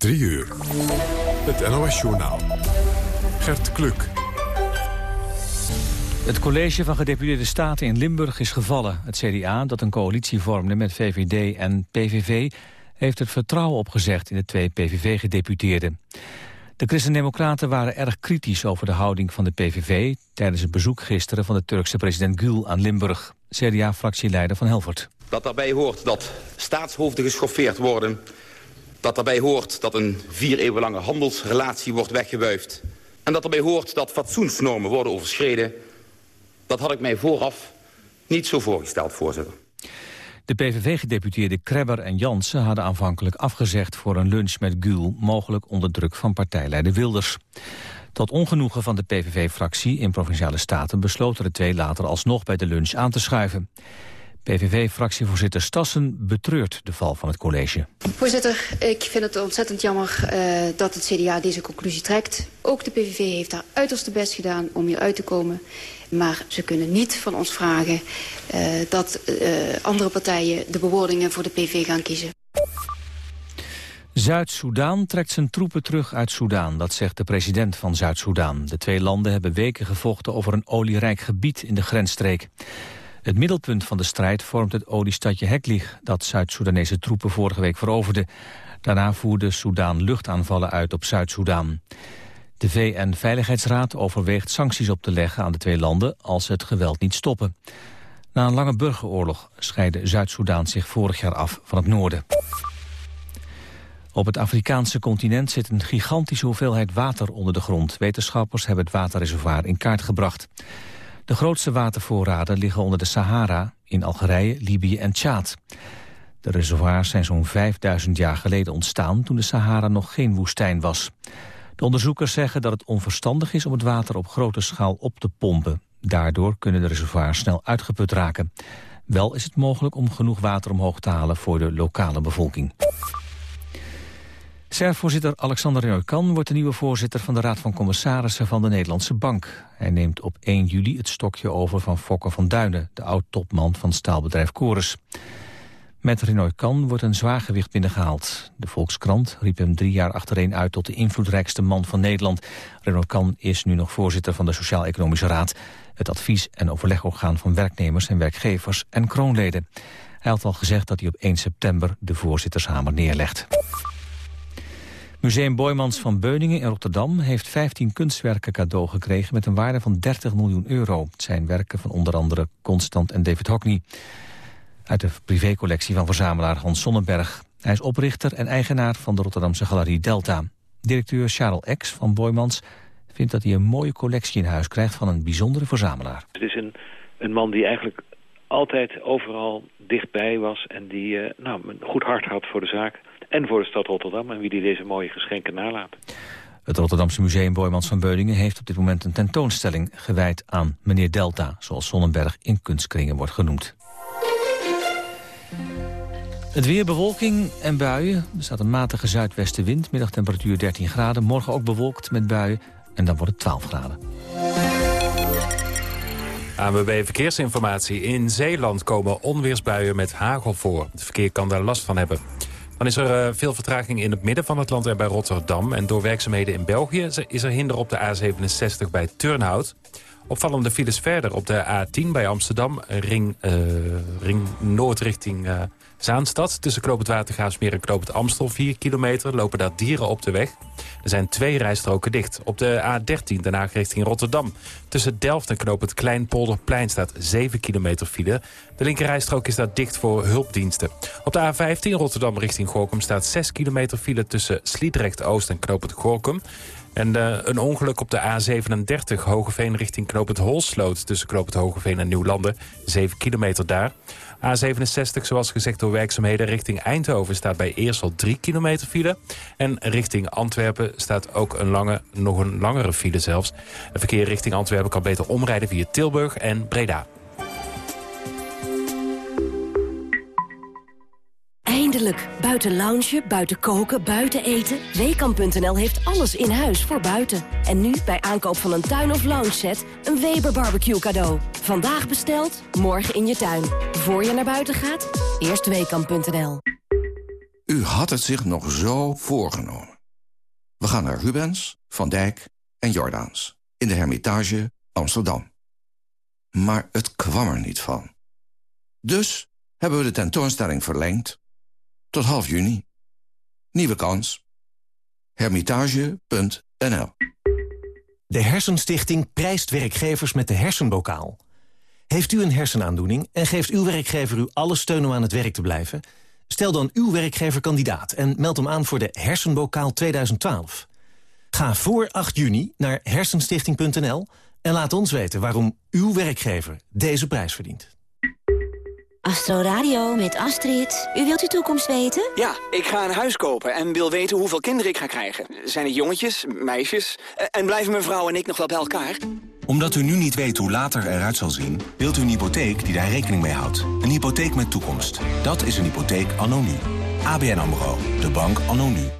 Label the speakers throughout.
Speaker 1: 3 uur. Het NOS-journaal. Gert Kluk.
Speaker 2: Het college van gedeputeerde staten in Limburg is gevallen. Het CDA, dat een coalitie vormde met VVD en PVV... heeft het vertrouwen opgezegd in de twee PVV-gedeputeerden. De Christen-Democraten waren erg kritisch over de houding van de PVV... tijdens het bezoek gisteren van de Turkse president Gül aan Limburg. CDA-fractieleider Van Helvert.
Speaker 3: Dat daarbij hoort dat staatshoofden geschoffeerd worden... dat daarbij hoort dat een vier eeuwen lange handelsrelatie wordt weggewuifd... en dat daarbij hoort dat fatsoensnormen worden overschreden... dat had ik mij vooraf niet zo voorgesteld, voorzitter.
Speaker 2: De PVV-gedeputeerden Krebber en Jansen hadden aanvankelijk afgezegd voor een lunch met Gül, mogelijk onder druk van partijleider Wilders. Tot ongenoegen van de PVV-fractie in Provinciale Staten besloten de twee later alsnog bij de lunch aan te schuiven. PVV-fractievoorzitter Stassen betreurt de val van het college.
Speaker 4: Voorzitter, ik vind het ontzettend jammer uh, dat het CDA deze conclusie trekt. Ook de PVV heeft haar uiterste best gedaan om hier uit te komen. Maar ze kunnen niet van ons vragen uh, dat uh, andere partijen de bewoordingen voor de PV gaan kiezen.
Speaker 2: Zuid-Soedan trekt zijn troepen terug uit Soedan, dat zegt de president van Zuid-Soedan. De twee landen hebben weken gevochten over een olierijk gebied in de grensstreek. Het middelpunt van de strijd vormt het oliestadje Heklig... dat Zuid-Soedanese troepen vorige week veroverden. Daarna voerde Soedan luchtaanvallen uit op Zuid-Soedan. De VN-veiligheidsraad overweegt sancties op te leggen aan de twee landen... als ze het geweld niet stoppen. Na een lange burgeroorlog scheidde Zuid-Soedan zich vorig jaar af van het noorden. Op het Afrikaanse continent zit een gigantische hoeveelheid water onder de grond. Wetenschappers hebben het waterreservoir in kaart gebracht. De grootste watervoorraden liggen onder de Sahara in Algerije, Libië en Tjaad. De reservoirs zijn zo'n 5000 jaar geleden ontstaan toen de Sahara nog geen woestijn was. De onderzoekers zeggen dat het onverstandig is om het water op grote schaal op te pompen. Daardoor kunnen de reservoirs snel uitgeput raken. Wel is het mogelijk om genoeg water omhoog te halen voor de lokale bevolking. SER-voorzitter Alexander Reukan wordt de nieuwe voorzitter van de Raad van Commissarissen van de Nederlandse Bank. Hij neemt op 1 juli het stokje over van Fokke van Duinen, de oud-topman van staalbedrijf Chorus. Met Renoy Kan wordt een zwaargewicht binnengehaald. De Volkskrant riep hem drie jaar achtereen uit tot de invloedrijkste man van Nederland. Renoy Kan is nu nog voorzitter van de Sociaal-Economische Raad... het advies- en overlegorgaan van werknemers en werkgevers en kroonleden. Hij had al gezegd dat hij op 1 september de voorzittershamer neerlegt. Museum Boymans van Beuningen in Rotterdam heeft 15 kunstwerken cadeau gekregen met een waarde van 30 miljoen euro. Het zijn werken van onder andere Constant en David Hockney. Uit de privécollectie van verzamelaar Hans Sonnenberg. Hij is oprichter en eigenaar van de Rotterdamse galerie Delta. Directeur Charles Ex van Boymans vindt dat hij een mooie collectie in huis krijgt van een bijzondere verzamelaar.
Speaker 5: Het is een, een man die eigenlijk altijd overal dichtbij was en die uh, nou, een goed hart had voor de zaak en voor de stad Rotterdam... en wie die deze mooie geschenken nalaat.
Speaker 2: Het Rotterdamse Museum Boymans van Beuningen heeft op dit moment een tentoonstelling gewijd aan meneer Delta, zoals Sonnenberg in kunstkringen wordt genoemd. Het weer bewolking en buien. Er staat een matige zuidwestenwind, middagtemperatuur 13 graden. Morgen ook bewolkt met buien en dan wordt het 12 graden.
Speaker 6: ANWB Verkeersinformatie. In Zeeland komen onweersbuien met hagel voor. Het verkeer kan daar last van hebben. Dan is er uh, veel vertraging in het midden van het land en bij Rotterdam. En door werkzaamheden in België is er hinder op de A67 bij Turnhout. Opvallende files verder op de A10 bij Amsterdam. Ring, uh, ring Noord richting Zaanstad. Tussen Knoop het en Knoop het Amstel. 4 kilometer lopen daar dieren op de weg. Er zijn twee rijstroken dicht. Op de A13 daarna richting Rotterdam. Tussen Delft en Knoop het Kleinpolderplein staat 7 kilometer file. De linkerrijstrook is daar dicht voor hulpdiensten. Op de A15 Rotterdam richting Gorkum staat 6 kilometer file... tussen Sliedrecht Oost en Knoop het Gorkum. En uh, een ongeluk op de A37 Hogeveen richting Knoop het Holsloot... tussen Knoop het Hogeveen en Nieuwlanden. 7 kilometer daar. A67, zoals gezegd door werkzaamheden richting Eindhoven... staat bij Eersel 3 kilometer file. En richting Antwerpen staat ook een lange, nog een langere file zelfs. Het verkeer richting Antwerpen kan beter omrijden via Tilburg en Breda.
Speaker 7: Eindelijk. Buiten loungen, buiten koken, buiten eten. Weekamp.nl heeft alles in huis voor buiten. En nu bij aankoop van een tuin- of lounge set een Weber barbecue cadeau. Vandaag besteld, morgen in je tuin. Voor je naar buiten gaat, eerst Weekamp.nl.
Speaker 8: U had het zich nog zo voorgenomen. We gaan naar Rubens, Van Dijk en Jordaans in de Hermitage Amsterdam. Maar het kwam er niet van. Dus hebben we de tentoonstelling verlengd tot half juni. Nieuwe kans. Hermitage.nl
Speaker 9: De Hersenstichting prijst werkgevers met de hersenbokaal. Heeft u een hersenaandoening en geeft uw werkgever u alle steun om aan het werk te blijven? Stel dan uw werkgever kandidaat en meld hem aan voor de Hersenbokaal 2012. Ga voor 8 juni naar hersenstichting.nl en laat ons weten waarom uw werkgever deze prijs verdient.
Speaker 10: Astro Radio met Astrid. U wilt uw toekomst weten?
Speaker 11: Ja, ik ga een huis kopen en wil weten hoeveel kinderen ik ga krijgen. Zijn het jongetjes, meisjes? En blijven mijn vrouw en ik nog wel bij elkaar?
Speaker 12: Omdat u nu niet weet hoe later eruit zal zien... wilt u een hypotheek die daar rekening mee houdt. Een hypotheek met toekomst. Dat is een hypotheek anno nu. ABN AMRO. De bank anno nu.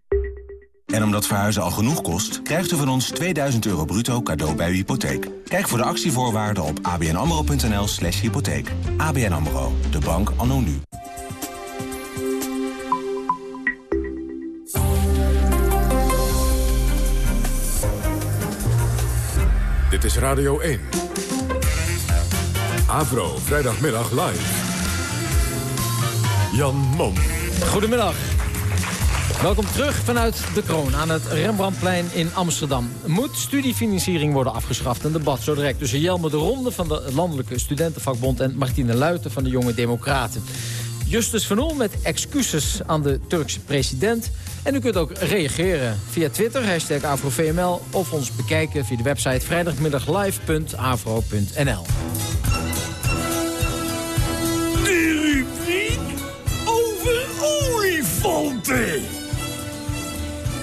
Speaker 12: En omdat verhuizen al genoeg kost, krijgt u van ons 2000 euro bruto cadeau bij uw hypotheek. Kijk voor de actievoorwaarden op abnamro.nl slash hypotheek. ABN AMRO, de bank anno nu.
Speaker 1: Dit is Radio 1. Avro, vrijdagmiddag live. Jan Mom.
Speaker 13: Goedemiddag. Welkom terug vanuit de kroon aan het Rembrandtplein in Amsterdam. Moet studiefinanciering worden afgeschaft? Een debat zo direct tussen Jelme de Ronde van de Landelijke Studentenvakbond... en Martine Luiten van de Jonge Democraten. Justus van Oel met excuses aan de Turkse president. En u kunt ook reageren via Twitter, hashtag AfroVML... of ons bekijken via de website vrijdagmiddaglive.afro.nl.
Speaker 14: De rubriek over olifanten.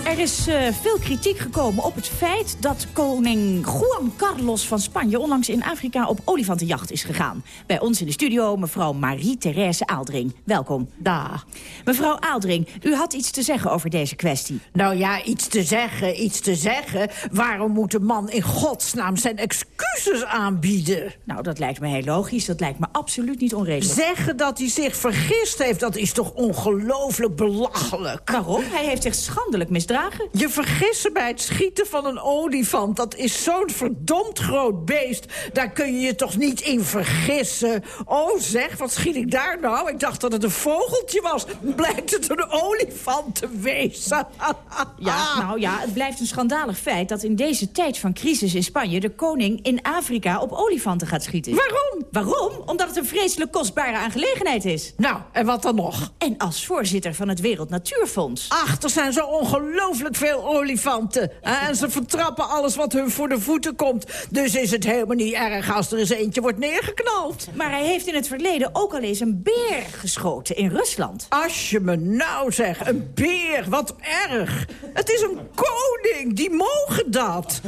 Speaker 15: Er is uh, veel kritiek gekomen op het feit dat koning Juan Carlos van Spanje... onlangs in Afrika op olifantenjacht is gegaan. Bij ons in de studio mevrouw Marie-Therese Aaldring. Welkom.
Speaker 16: Da.
Speaker 15: Mevrouw Aaldring, u had iets te zeggen over deze kwestie.
Speaker 16: Nou ja, iets te zeggen, iets te zeggen. Waarom moet de man in godsnaam zijn excuses aanbieden?
Speaker 15: Nou, dat lijkt me heel logisch. Dat lijkt me absoluut niet onredelijk.
Speaker 16: Zeggen dat hij zich vergist heeft, dat is toch ongelooflijk belachelijk?
Speaker 15: Waarom? Hij heeft zich schandelijk misdragen.
Speaker 16: Je vergissen bij het schieten van een olifant. Dat is zo'n verdomd groot beest. Daar kun je je toch niet in vergissen. Oh zeg, wat schiet ik daar nou? Ik dacht dat het een vogeltje was. Blijkt het een olifant te wezen.
Speaker 15: ja, nou ja, het blijft een schandalig feit... dat in deze tijd van crisis in Spanje... de koning in Afrika op olifanten gaat schieten.
Speaker 16: Waarom?
Speaker 15: Waarom? Omdat het een vreselijk kostbare aangelegenheid is.
Speaker 16: Nou, en wat dan nog?
Speaker 15: En als voorzitter van het Wereld Natuurfonds.
Speaker 16: Ach, er zijn zo ongelooflijk ongelooflijk veel olifanten. En ze vertrappen alles wat hun voor de voeten komt. Dus is het helemaal niet erg als er eens eentje wordt neergeknald.
Speaker 15: Maar hij heeft in het verleden ook al eens een beer geschoten in Rusland.
Speaker 16: Als je me nou zegt, een beer, wat erg. Het is een koning, die mogen dat.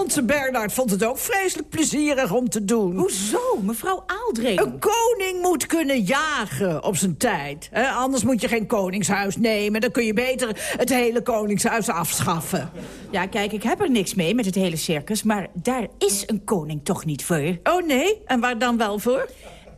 Speaker 16: Onze Bernard vond het ook vreselijk plezierig om te doen.
Speaker 15: Hoezo, mevrouw Aaldring?
Speaker 16: Een koning moet kunnen jagen op zijn tijd. Anders moet je geen koningshuis nemen. Dan kun je beter het hele koningshuis afschaffen.
Speaker 15: Ja, kijk, ik heb er niks mee met het hele circus... maar daar is een koning toch niet voor?
Speaker 16: Oh, nee? En waar dan wel voor?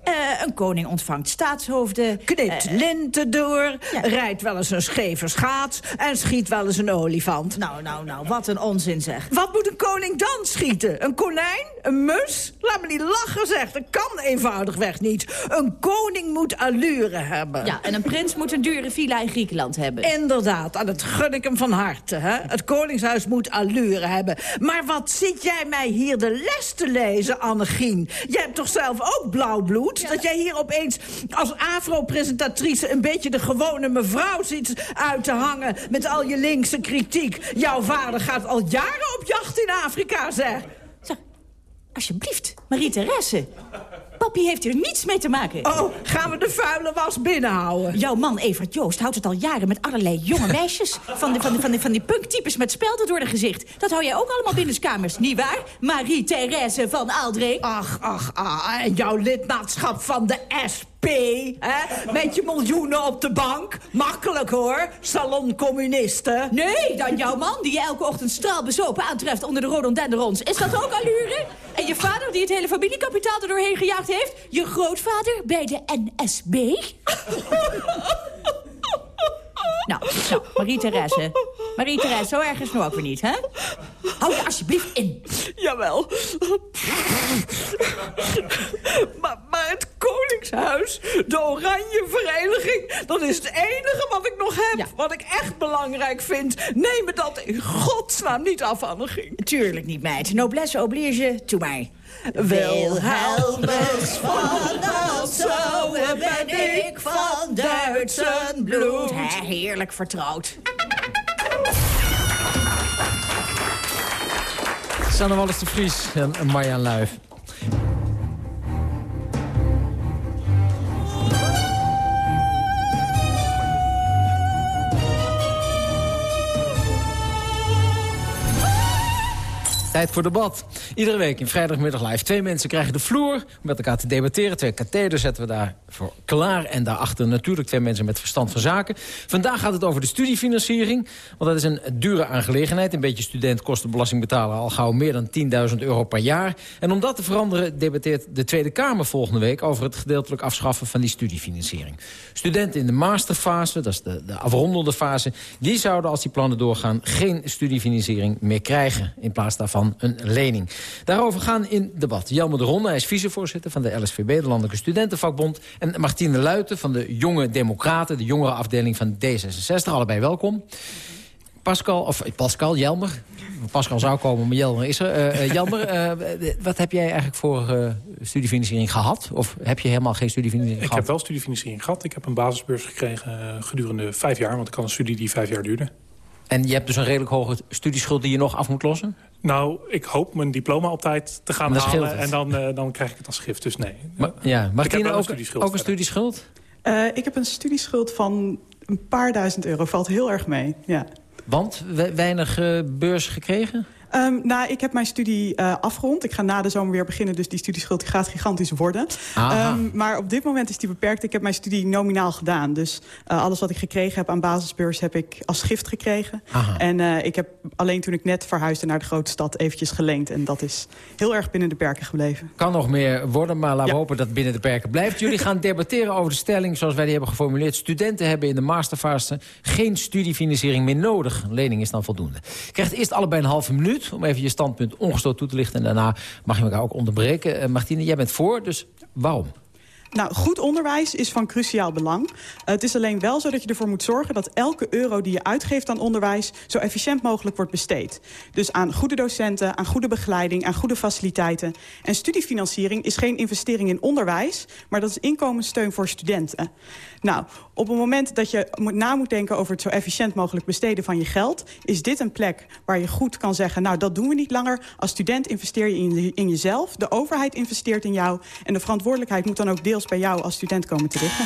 Speaker 15: Uh, een koning ontvangt staatshoofden.
Speaker 16: Knipt uh, linten door, ja. rijdt wel eens een scheve schaats... en schiet wel eens een olifant.
Speaker 15: Nou, nou, nou, wat een onzin zeg.
Speaker 16: Wat moet een koning dan schieten? Een konijn? Een mus? Laat me niet lachen, zeg. Dat kan eenvoudigweg niet. Een koning moet allure hebben.
Speaker 15: Ja, en een prins moet een dure villa in Griekenland hebben.
Speaker 16: Inderdaad, en dat gun ik hem van harte. Hè? Het koningshuis moet allure hebben. Maar wat zit jij mij hier de les te lezen, Annegien? Jij hebt toch zelf ook blauw bloed? Dat jij hier opeens als afro-presentatrice... een beetje de gewone mevrouw zit uit te hangen... met al je linkse kritiek. Jouw vader gaat al jaren op jacht in Afrika, zeg.
Speaker 15: Zeg, alsjeblieft, Marie-Therese. Papi heeft hier niets mee te maken.
Speaker 16: Oh, gaan we de vuile was binnenhouden?
Speaker 15: Jouw man Evert Joost houdt het al jaren met allerlei jonge meisjes. Van, de, van, de, van, de, van die punktypes met spelden door de gezicht. Dat hou jij ook allemaal binnenskamers, nietwaar? Marie-Thérèse van Aaldree.
Speaker 16: Ach, ach, ah, en jouw lidmaatschap van de SP, hè? Met je miljoenen op de bank. Makkelijk, hoor. Saloncommunisten.
Speaker 15: Nee, dan jouw man die je elke ochtend straalbezopen aantreft onder de rhododendrons. Is dat ook allure? En je vader die het hele familiekapitaal er doorheen gejaagd heeft? Je grootvader bij de NSB? nou, nou, Marie-Thérèse. Marie-Thérèse, zo erg is het nu ook weer niet, hè? Hou je alsjeblieft in.
Speaker 16: Jawel. maar, maar het Koningshuis, de Oranje Vereniging... dat is het enige wat ik nog heb, wat ik echt belangrijk vind. Neem me dat in godsnaam niet af, Annegien.
Speaker 15: Tuurlijk niet, meid. Noblesse oblige, toe mij.
Speaker 16: Wilhelmus van Nassau ben ik van Duitsen bloed.
Speaker 15: Heerlijk vertrouwd.
Speaker 13: Sanne Wallis de Vries en Marjan Luif. Tijd voor debat. Iedere week in vrijdagmiddag live. Twee mensen krijgen de vloer om met elkaar te debatteren. Twee katheders zetten we daarvoor klaar. En daarachter natuurlijk twee mensen met verstand van zaken. Vandaag gaat het over de studiefinanciering. Want dat is een dure aangelegenheid. Een beetje student kost de belastingbetaler al gauw meer dan 10.000 euro per jaar. En om dat te veranderen debatteert de Tweede Kamer volgende week... over het gedeeltelijk afschaffen van die studiefinanciering. Studenten in de masterfase, dat is de, de fase... die zouden als die plannen doorgaan geen studiefinanciering meer krijgen. In plaats daarvan een lening. Daarover gaan in debat Jelmer de Ronde, hij is vicevoorzitter van de LSVB... de Landelijke Studentenvakbond. En Martine Luiten van de Jonge Democraten, de jongere afdeling van D66. Allebei welkom. Pascal, of Pascal, Jelmer. Pascal zou komen, maar Jelmer is er. Uh, Jelmer, uh, wat heb jij eigenlijk voor uh, studiefinanciering gehad? Of heb je helemaal geen studiefinanciering
Speaker 17: ik
Speaker 13: gehad?
Speaker 17: Ik heb wel studiefinanciering gehad. Ik heb een basisbeurs gekregen gedurende vijf jaar. Want ik had een studie die vijf jaar duurde.
Speaker 13: En je hebt dus een redelijk hoge studieschuld die je nog af moet lossen?
Speaker 17: Nou, ik hoop mijn diploma op tijd te gaan halen. En dan, uh, dan krijg ik het als gift. Dus nee.
Speaker 13: Maar, ja, Martine, ook,
Speaker 17: studieschuld
Speaker 13: ook een studieschuld?
Speaker 18: Uh, ik heb een studieschuld van een paar duizend euro. Valt heel erg mee, ja.
Speaker 13: Want? Weinig uh, beurs gekregen?
Speaker 18: Um, nou, ik heb mijn studie uh, afgerond. Ik ga na de zomer weer beginnen, dus die studieschuld gaat gigantisch worden. Um, maar op dit moment is die beperkt. Ik heb mijn studie nominaal gedaan. Dus uh, alles wat ik gekregen heb aan basisbeurs heb ik als gift gekregen. Aha. En uh, ik heb alleen toen ik net verhuisde naar de grote stad eventjes geleend. En dat is heel erg binnen de perken gebleven.
Speaker 13: Kan nog meer worden, maar laten we ja. hopen dat het binnen de perken blijft. Jullie gaan debatteren over de stelling zoals wij die hebben geformuleerd. Studenten hebben in de masterfase geen studiefinanciering meer nodig. Een lening is dan voldoende. Je krijgt eerst allebei een halve minuut om even je standpunt ongestoord toe te lichten. En daarna mag je elkaar ook onderbreken. Uh, Martine, jij bent voor, dus waarom?
Speaker 18: Nou, goed onderwijs is van cruciaal belang. Uh, het is alleen wel zo dat je ervoor moet zorgen... dat elke euro die je uitgeeft aan onderwijs... zo efficiënt mogelijk wordt besteed. Dus aan goede docenten, aan goede begeleiding, aan goede faciliteiten. En studiefinanciering is geen investering in onderwijs... maar dat is inkomenssteun voor studenten. Nou, op het moment dat je moet, na moet denken over het zo efficiënt mogelijk besteden van je geld... is dit een plek waar je goed kan zeggen... nou, dat doen we niet langer. Als student investeer je in, in jezelf. De overheid investeert in jou. En de verantwoordelijkheid moet dan ook deels bij jou als student komen te liggen.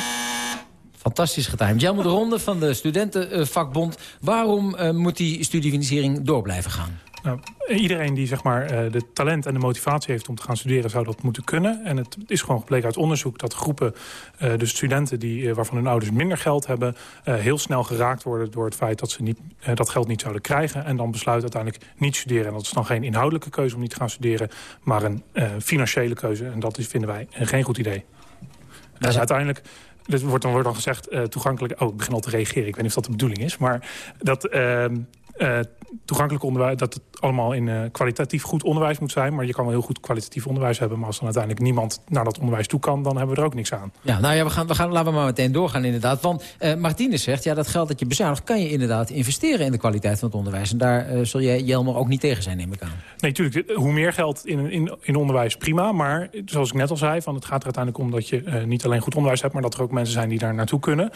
Speaker 13: Fantastisch getimed. Jelmer de Ronde van de Studentenvakbond. Waarom uh, moet die studiefinanciering door blijven gaan?
Speaker 17: Nou, iedereen die zeg maar, uh, de talent en de motivatie heeft om te gaan studeren... zou dat moeten kunnen. En het is gewoon gebleken uit onderzoek dat groepen... Uh, dus studenten die, waarvan hun ouders minder geld hebben... heel snel geraakt worden door het feit dat ze niet, dat geld niet zouden krijgen... en dan besluiten uiteindelijk niet studeren. En dat is dan geen inhoudelijke keuze om niet te gaan studeren... maar een financiële keuze. En dat is, vinden wij geen goed idee. Dus uiteindelijk... Dus wordt dan, wordt dan gezegd toegankelijk... Oh, ik begin al te reageren. Ik weet niet of dat de bedoeling is. Maar dat... Uh, toegankelijk onderwijs, dat het allemaal in uh, kwalitatief goed onderwijs moet zijn. Maar je kan wel heel goed kwalitatief onderwijs hebben. Maar als dan uiteindelijk niemand naar dat onderwijs toe kan, dan hebben we er ook niks aan.
Speaker 13: Ja, nou ja, we gaan, we gaan, laten we maar meteen doorgaan inderdaad. Want uh, Martinez zegt, ja, dat geld dat je bezuinigt, kan je inderdaad investeren in de kwaliteit van het onderwijs. En daar zul jij, Jelmer, ook niet tegen zijn, neem ik aan.
Speaker 17: Nee, natuurlijk. Hoe meer geld in, in, in onderwijs, prima. Maar zoals ik net al zei, van, het gaat er uiteindelijk om dat je niet alleen goed onderwijs hebt, maar dat er ook mensen zijn die daar naartoe kunnen.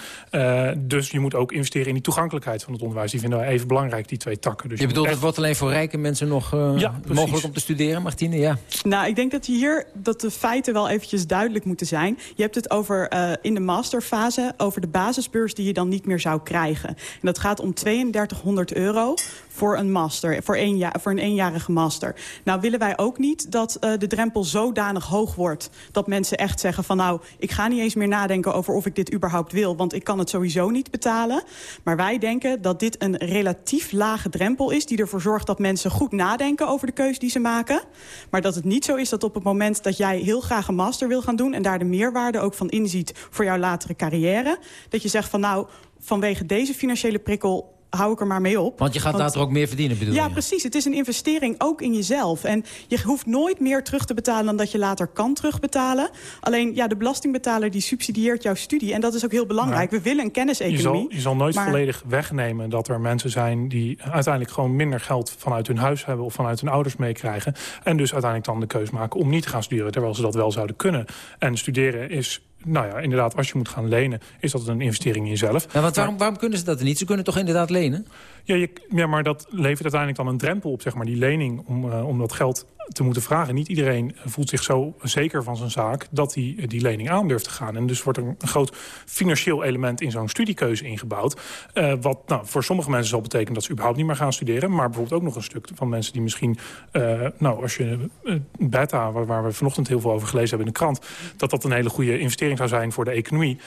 Speaker 17: dus je moet ook investeren in die toegankelijkheid van het onderwijs. Die vinden wij even belangrijk, die twee takken. Dus
Speaker 13: Je bedoelt,
Speaker 17: moet
Speaker 13: het wordt alleen voor rijke mensen nog eh,
Speaker 17: Ja, precies.
Speaker 13: mogelijk om te studeren, Martine? Ja.
Speaker 18: Nou, ik denk dat hier dat de feiten wel eventjes duidelijk moeten zijn. Je hebt het over eh, in de masterfase over de basisbeurs die je dan niet meer zou krijgen. En dat gaat om 3200 euro voor een master, voor, jaar, voor een eenjarige master. Nou willen wij ook niet dat eh, de drempel zodanig hoog wordt... dat mensen echt zeggen van nou, ik ga niet eens meer nadenken over of ik dit überhaupt wil... want ik kan het sowieso niet betalen. Maar wij denken dat dit een relatief lage drempel is... die ervoor zorgt dat mensen goed nadenken over de keuze die ze maken. Maar dat het niet zo is dat op het moment dat jij heel graag een master wil gaan doen... en daar de meerwaarde ook van inziet voor jouw latere carrière... dat je zegt van nou, vanwege deze financiële prikkel hou ik er maar mee op.
Speaker 13: Want je gaat later ook meer verdienen, bedoel
Speaker 18: Ja,
Speaker 13: je?
Speaker 18: precies. Het is een investering ook in jezelf. En je hoeft nooit meer terug te betalen dan dat je later kan terugbetalen. Alleen, ja, de belastingbetaler die subsidieert jouw studie. En dat is ook heel belangrijk. We willen een
Speaker 17: Je
Speaker 18: kenniseconomie.
Speaker 17: zal, je zal nooit
Speaker 18: maar-
Speaker 17: volledig wegnemen dat er mensen zijn... die uiteindelijk gewoon minder geld vanuit hun huis hebben... of vanuit hun ouders meekrijgen. En dus uiteindelijk dan de keus maken om niet te gaan studeren... terwijl ze dat wel zouden kunnen. En studeren is... Nou ja, inderdaad, als je moet gaan lenen, is dat een investering in jezelf.
Speaker 13: Ja, want waarom, waarom kunnen ze dat niet? Ze kunnen toch inderdaad lenen?
Speaker 17: Ja, je, ja, maar dat levert uiteindelijk dan een drempel op, zeg maar, die lening om, eh, om dat geld te moeten vragen. Niet iedereen voelt zich zo zeker van zijn zaak dat hij eh, die lening aan durft te gaan. En dus wordt er een groot financieel element in zo'n studiekeuze ingebouwd. eh, wat nou, voor sommige mensen zal betekenen dat ze überhaupt niet meer gaan studeren. Maar bijvoorbeeld ook nog een stuk van mensen die misschien... eh, nou, als je eh, beta, waar, waar we vanochtend heel veel over gelezen hebben in de krant... dat dat een hele goede investering zou zijn voor de economie.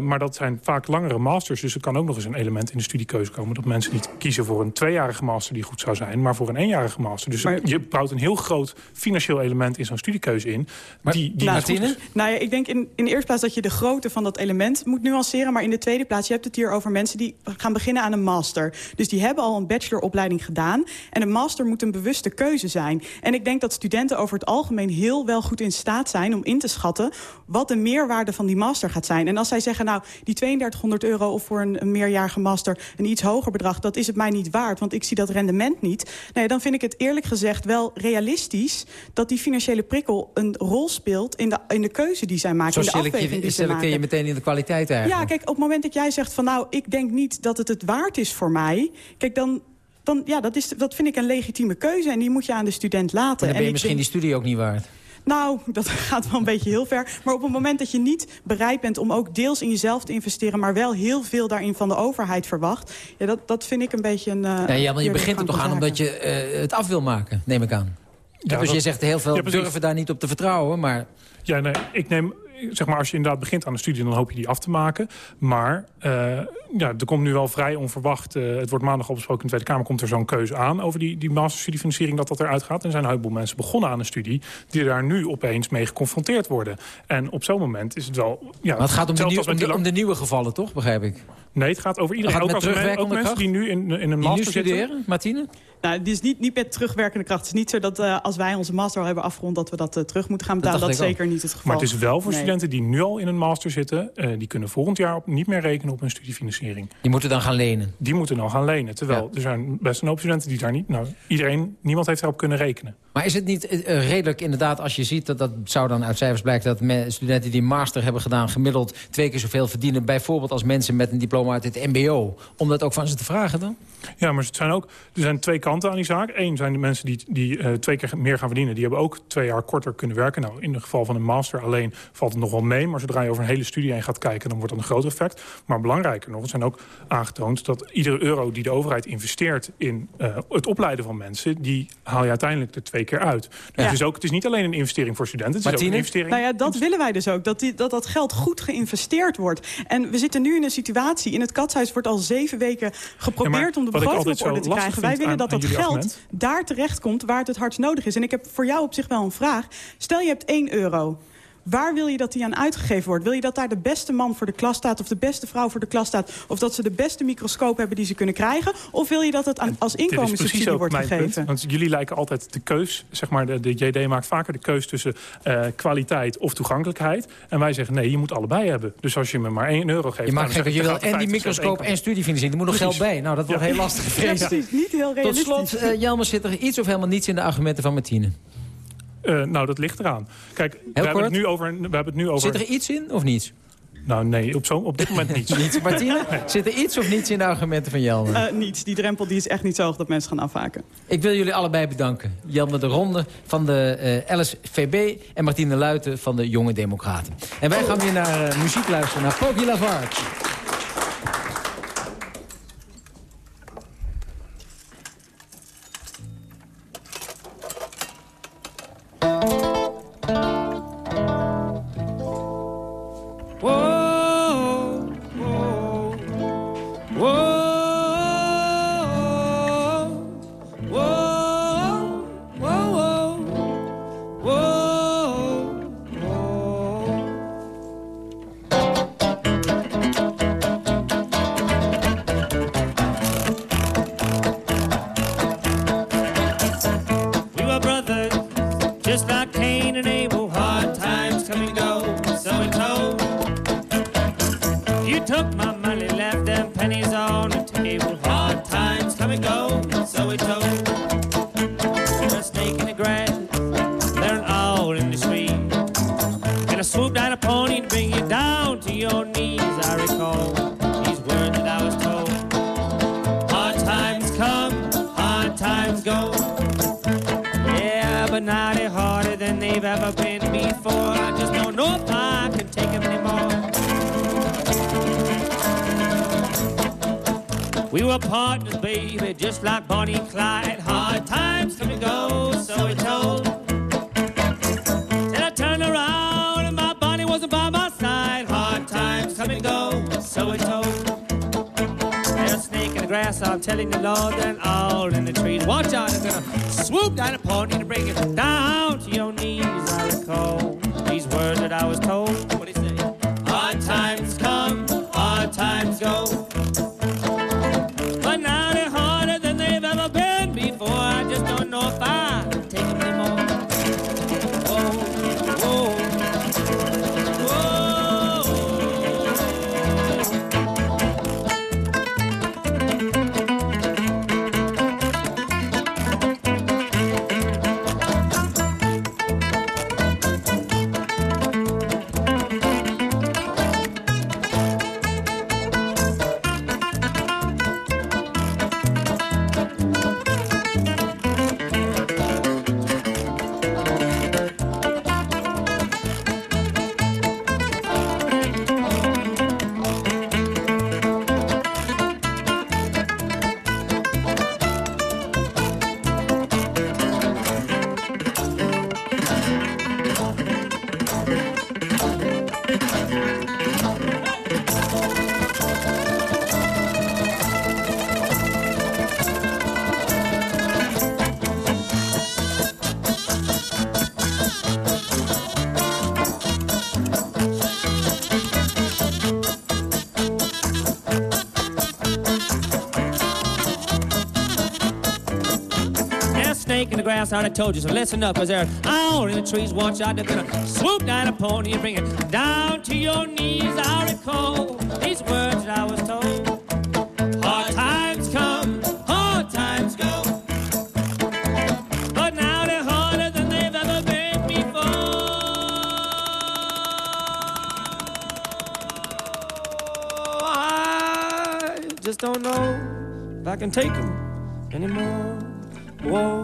Speaker 17: Maar dat zijn vaak langere masters. Dus er kan ook nog eens een element in de studiekeuze komen... dat mensen niet kiezen voor een tweejarige master die goed zou zijn... maar voor een eenjarige master. Dus je bouwt een heel groot financieel element in zo'n studiekeuze in. die, die
Speaker 18: Nou,
Speaker 17: niet goed is.
Speaker 18: Nou ja, ik denk in, in de eerste plaats dat je de grootte van dat element moet nuanceren. Maar in de tweede plaats, je hebt het hier over mensen die gaan beginnen aan een master. Dus die hebben al een bacheloropleiding gedaan. En een master moet een bewuste keuze zijn. En ik denk dat studenten over het algemeen heel wel goed in staat zijn om in te schatten wat de meerwaarde van die master gaat zijn. En als zij zeggen, nou, die 3200 euro of voor een, een meerjarige master een iets hoger bedrag, dat is het mij niet waard, want ik zie dat rendement niet. Nou ja, dan vind ik het eerlijk gezegd wel realistisch dat die financiële prikkel een rol speelt in de, in de keuze die zij maken.
Speaker 13: Zo
Speaker 18: in de afweging
Speaker 13: selecteer,
Speaker 18: die ze
Speaker 13: selecteer je
Speaker 18: maken.
Speaker 13: meteen in de kwaliteit eigenlijk.
Speaker 18: Ja, kijk, op het moment dat jij zegt van nou, ik denk niet dat het het waard is voor mij. Kijk, dan, dan ja, dat, is, dat vind ik een legitieme keuze en die moet je aan de student laten.
Speaker 13: Maar dan ben
Speaker 18: En
Speaker 13: je
Speaker 18: ik
Speaker 13: misschien
Speaker 18: denk-
Speaker 13: die studie ook niet waard.
Speaker 18: nou, dat gaat wel een beetje heel ver. Maar op het moment dat je niet bereid bent om ook deels in jezelf te investeren... maar wel heel veel daarin van de overheid verwacht... Ja, dat, dat vind ik een beetje een... uh,
Speaker 13: Ja, ja, maar je begint er toch aan omdat je eh, het af wil maken, neem ik aan.
Speaker 17: Ja,
Speaker 13: dus je zegt heel veel
Speaker 17: Ja,
Speaker 13: durven daar niet op te vertrouwen, maar...
Speaker 17: Ja, nee, ik neem, zeg maar, als je inderdaad begint aan een studie... dan hoop je die af te maken. Maar eh, ja, er komt nu wel vrij onverwacht... eh, het wordt maandag opgesproken in de Tweede Kamer... komt er zo'n keuze aan over die, die masterstudiefinanciering... dat dat eruit gaat. En er zijn een heleboel mensen begonnen aan een studie... die daar nu opeens mee geconfronteerd worden. En op zo'n moment is het wel... Ja,
Speaker 13: Maar het gaat om de, nieuw- de, om de nieuwe gevallen, toch? Begrijp ik.
Speaker 17: Nee, het gaat over iedereen.
Speaker 13: Gaat
Speaker 17: Ook,
Speaker 13: het
Speaker 17: als men- ook mensen die nu in, in een
Speaker 13: Die nu
Speaker 17: master zitten.
Speaker 13: Martine?
Speaker 18: Nou, het is niet, niet met terugwerkende kracht. Het is niet zo dat eh, als wij onze master al hebben afgerond... dat we dat eh, terug moeten gaan betalen. Dat, is
Speaker 17: ook.
Speaker 18: zeker niet het geval.
Speaker 17: Maar het is wel voor
Speaker 18: Nee.
Speaker 17: studenten die nu al in een master zitten... eh, die kunnen volgend jaar op, niet meer rekenen op hun studiefinanciering.
Speaker 13: Die moeten dan gaan lenen.
Speaker 17: Die moeten dan gaan lenen. Terwijl er zijn best een hoop studenten die daar niet... Nou, iedereen, niemand heeft daarop kunnen rekenen.
Speaker 13: Maar is het niet eh, eh, redelijk inderdaad, als je ziet... dat dat zou dan uit cijfers blijken... dat studenten die een master hebben gedaan... gemiddeld twee keer zoveel verdienen... bijvoorbeeld als mensen met een diploma uit het mbo... om dat ook van ze te vragen dan?
Speaker 17: Ja, maar het zijn ook, er zijn twee kanten aan die zaak. Eén zijn de mensen die, die eh, twee keer meer gaan verdienen. Die hebben ook twee jaar korter kunnen werken. Nou, in het geval van een master alleen valt het nog wel mee. Maar zodra je over een hele studie heen gaat kijken... dan wordt dat een groot effect. Maar belangrijker nog, het zijn ook aangetoond... dat iedere euro die de overheid investeert in eh, het opleiden van mensen... die haal je uiteindelijk er twee keer uit. Dus
Speaker 18: Ja.
Speaker 17: het, is ook, het is niet alleen een investering voor studenten. Het is ook een investering...
Speaker 18: Nou ja, dat willen wij dus ook. Dat, die, dat dat geld goed geïnvesteerd wordt. En we zitten nu in een situatie... in het katshuis wordt al zeven weken geprobeerd
Speaker 17: Ja,
Speaker 18: om de begroting op orde te krijgen. Wij willen
Speaker 17: aan-
Speaker 18: dat dat geld
Speaker 17: argument-
Speaker 18: daar terecht komt waar het het hardst nodig is. En ik heb voor jou op zich wel een vraag. Stel je hebt 1 euro. Waar wil je dat die aan uitgegeven wordt? Wil je dat daar de beste man voor de klas staat... of de beste vrouw voor de klas staat... of dat ze de beste microscoop hebben die ze kunnen krijgen? Of wil je dat het aan, als inkomenssubsidie wordt
Speaker 17: mijn
Speaker 18: gegeven?
Speaker 17: punt. Want jullie lijken altijd de keus, zeg maar, de, de JD maakt vaker de keus tussen eh, kwaliteit of toegankelijkheid. En wij zeggen nee, je moet allebei hebben. Dus als je me maar 1 euro geeft...
Speaker 13: Je maakt
Speaker 17: dan
Speaker 13: gek,
Speaker 17: zeg
Speaker 13: je wil en die
Speaker 17: de 50%
Speaker 13: microscoop en studiefinanciering. Er moet nog
Speaker 17: Precies.
Speaker 13: geld bij. Nou, dat wordt
Speaker 17: Ja.
Speaker 13: heel lastig.
Speaker 18: Ja,
Speaker 13: vrees ik.
Speaker 18: precies. Niet heel
Speaker 13: Tot
Speaker 18: realistisch.
Speaker 13: slot, eh Jelmer, zit er iets of helemaal niets in de argumenten van Martine?
Speaker 17: Eh, nou, dat ligt eraan. Kijk, we hebben, het nu over, we hebben het nu over...
Speaker 13: Zit er iets in of niets?
Speaker 17: Nou nee, op, zo, op dit moment niets.
Speaker 13: niets. Martine, zit er iets of niets in de argumenten van Jelmer?
Speaker 18: Uh, niets. Die drempel die is echt niet zo hoog dat mensen gaan afhaken.
Speaker 13: Ik wil jullie allebei bedanken. Jelmer de Ronde van de uh, LSVB en Martine Luiten van de Jonge Democraten. En wij gaan weer naar uh, muziek luisteren, naar Pogi Lavarge.
Speaker 19: ever been before. I just don't know if I can take him anymore. We were partners, baby, just like Bonnie and Clyde. Hard times come and go, so he told. Then I turned around and my Bonnie wasn't by my side. Hard times come and go, so we told grass. I'm telling you, Lord, that all in the trees. Watch out, They're gonna swoop down upon you to bring it down. These words that I was told. Grass, I told you, so listen up, cause they're all in the trees. Watch out, they're gonna swoop down upon you and bring it down to your knees. I recall these words that I was told. Hard times come, hard times go. But now they're harder than they've ever been before. I just don't know if I can take them anymore. Whoa,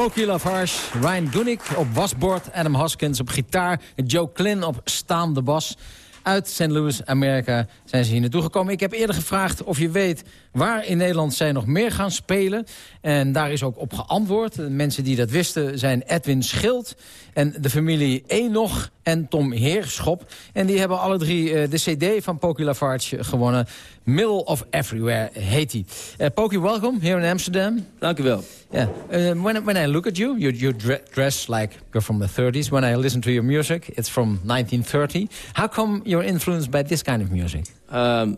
Speaker 13: Poki Lafarge, Ryan Dunik op wasbord, Adam Hoskins op gitaar, Joe Klin op staande bas uit St. Louis, Amerika, zijn ze hier naartoe gekomen. Ik heb eerder gevraagd of je weet waar in Nederland zij nog meer gaan spelen. En daar is ook op geantwoord. De mensen die dat wisten zijn Edwin Schild en de familie Enoch en Tom Heerschop. En die hebben alle drie uh, de cd van Poki Lafarge gewonnen. Middle of Everywhere heet die. Uh, Poki, welcome here in Amsterdam.
Speaker 20: Dank u wel.
Speaker 13: Yeah. Uh, when, when I look at you, you, you dress like you're from the 30s. When I listen to your music, it's from 1930. How come you're influenced by this kind of music?
Speaker 20: Um,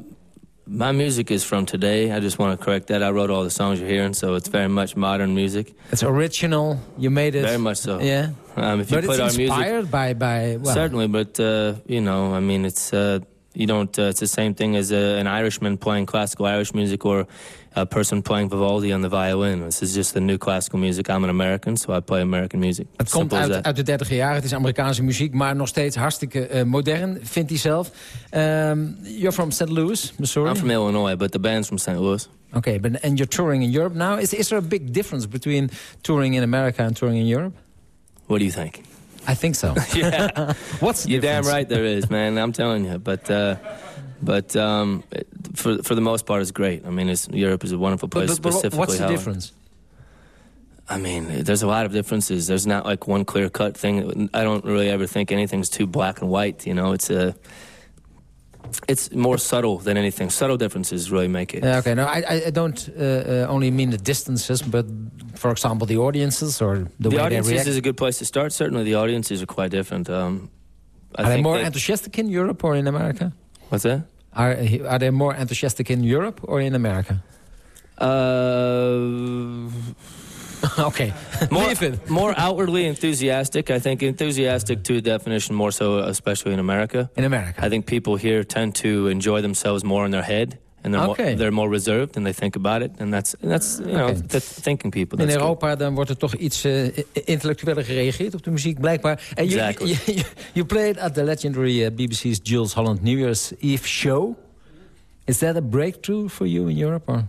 Speaker 21: My music is from today. I just want to correct that. I wrote all the songs you're hearing, so it's very much modern music.
Speaker 13: It's original. You made it.
Speaker 21: Very much so.
Speaker 13: Yeah.
Speaker 21: Um, if you
Speaker 13: but
Speaker 21: put
Speaker 13: it's
Speaker 21: our
Speaker 13: inspired
Speaker 21: music,
Speaker 13: by by well,
Speaker 21: certainly, but uh, you know, I mean, it's uh, you don't. Uh, it's the same thing as uh, an Irishman playing classical Irish music or a person playing Vivaldi on the violin. This is just the new classical music. I'm an American, so I play American music.
Speaker 13: Het komt uit, uit de 30 jaar. Het is Amerikaanse muziek, maar nog steeds hartstikke eh, modern, vindt hij zelf. Um, you're from St. Louis, Missouri?
Speaker 21: I'm from Illinois, but the band's from St. Louis.
Speaker 13: Okay, but and you're touring in Europe now. Is, is there a big difference between touring in America and touring in Europe?
Speaker 21: What do you think?
Speaker 13: I think so.
Speaker 21: yeah.
Speaker 13: What's the
Speaker 21: You're damn right there is, man. I'm telling you. But uh, but um, it- for for the most part, it's great. I mean, it's, Europe is a wonderful place.
Speaker 13: but, but
Speaker 21: specifically,
Speaker 13: what's the difference?
Speaker 21: I mean, there's a lot of differences. There's not like one clear cut thing. I don't really ever think anything's too black and white. You know, it's a it's more subtle than anything. Subtle differences really make it.
Speaker 13: Yeah, okay, no, I, I- don't uh, uh, only mean the distances, but for example, the audiences or the,
Speaker 21: The,
Speaker 13: way they
Speaker 21: audiences
Speaker 13: react.
Speaker 21: is a good place to start. Certainly, the audiences are quite different. Um, I
Speaker 13: Are they more
Speaker 21: that-
Speaker 13: enthusiastic in Europe or in America?
Speaker 21: What's that?
Speaker 13: Are, are they more enthusiastic in Europe or in America?
Speaker 21: Uh,
Speaker 13: okay.
Speaker 21: more, more outwardly enthusiastic. I think enthusiastic to a definition more so, especially in America.
Speaker 13: In America.
Speaker 21: I think people here tend to enjoy themselves more in their head. And they're,
Speaker 13: Okay.
Speaker 21: more, they're more reserved and they think about it. And that's, that's you know,
Speaker 13: Okay.
Speaker 21: that's thinking people.
Speaker 13: In
Speaker 21: That's good.
Speaker 13: Europa dan wordt er toch iets eh, intellectueler gereageerd op de muziek, blijkbaar. En you,
Speaker 21: Exactly.
Speaker 13: you, you, you played at the legendary uh, BBC's Jules Holland New Year's Eve show. Is that a breakthrough for you in Europe? Or?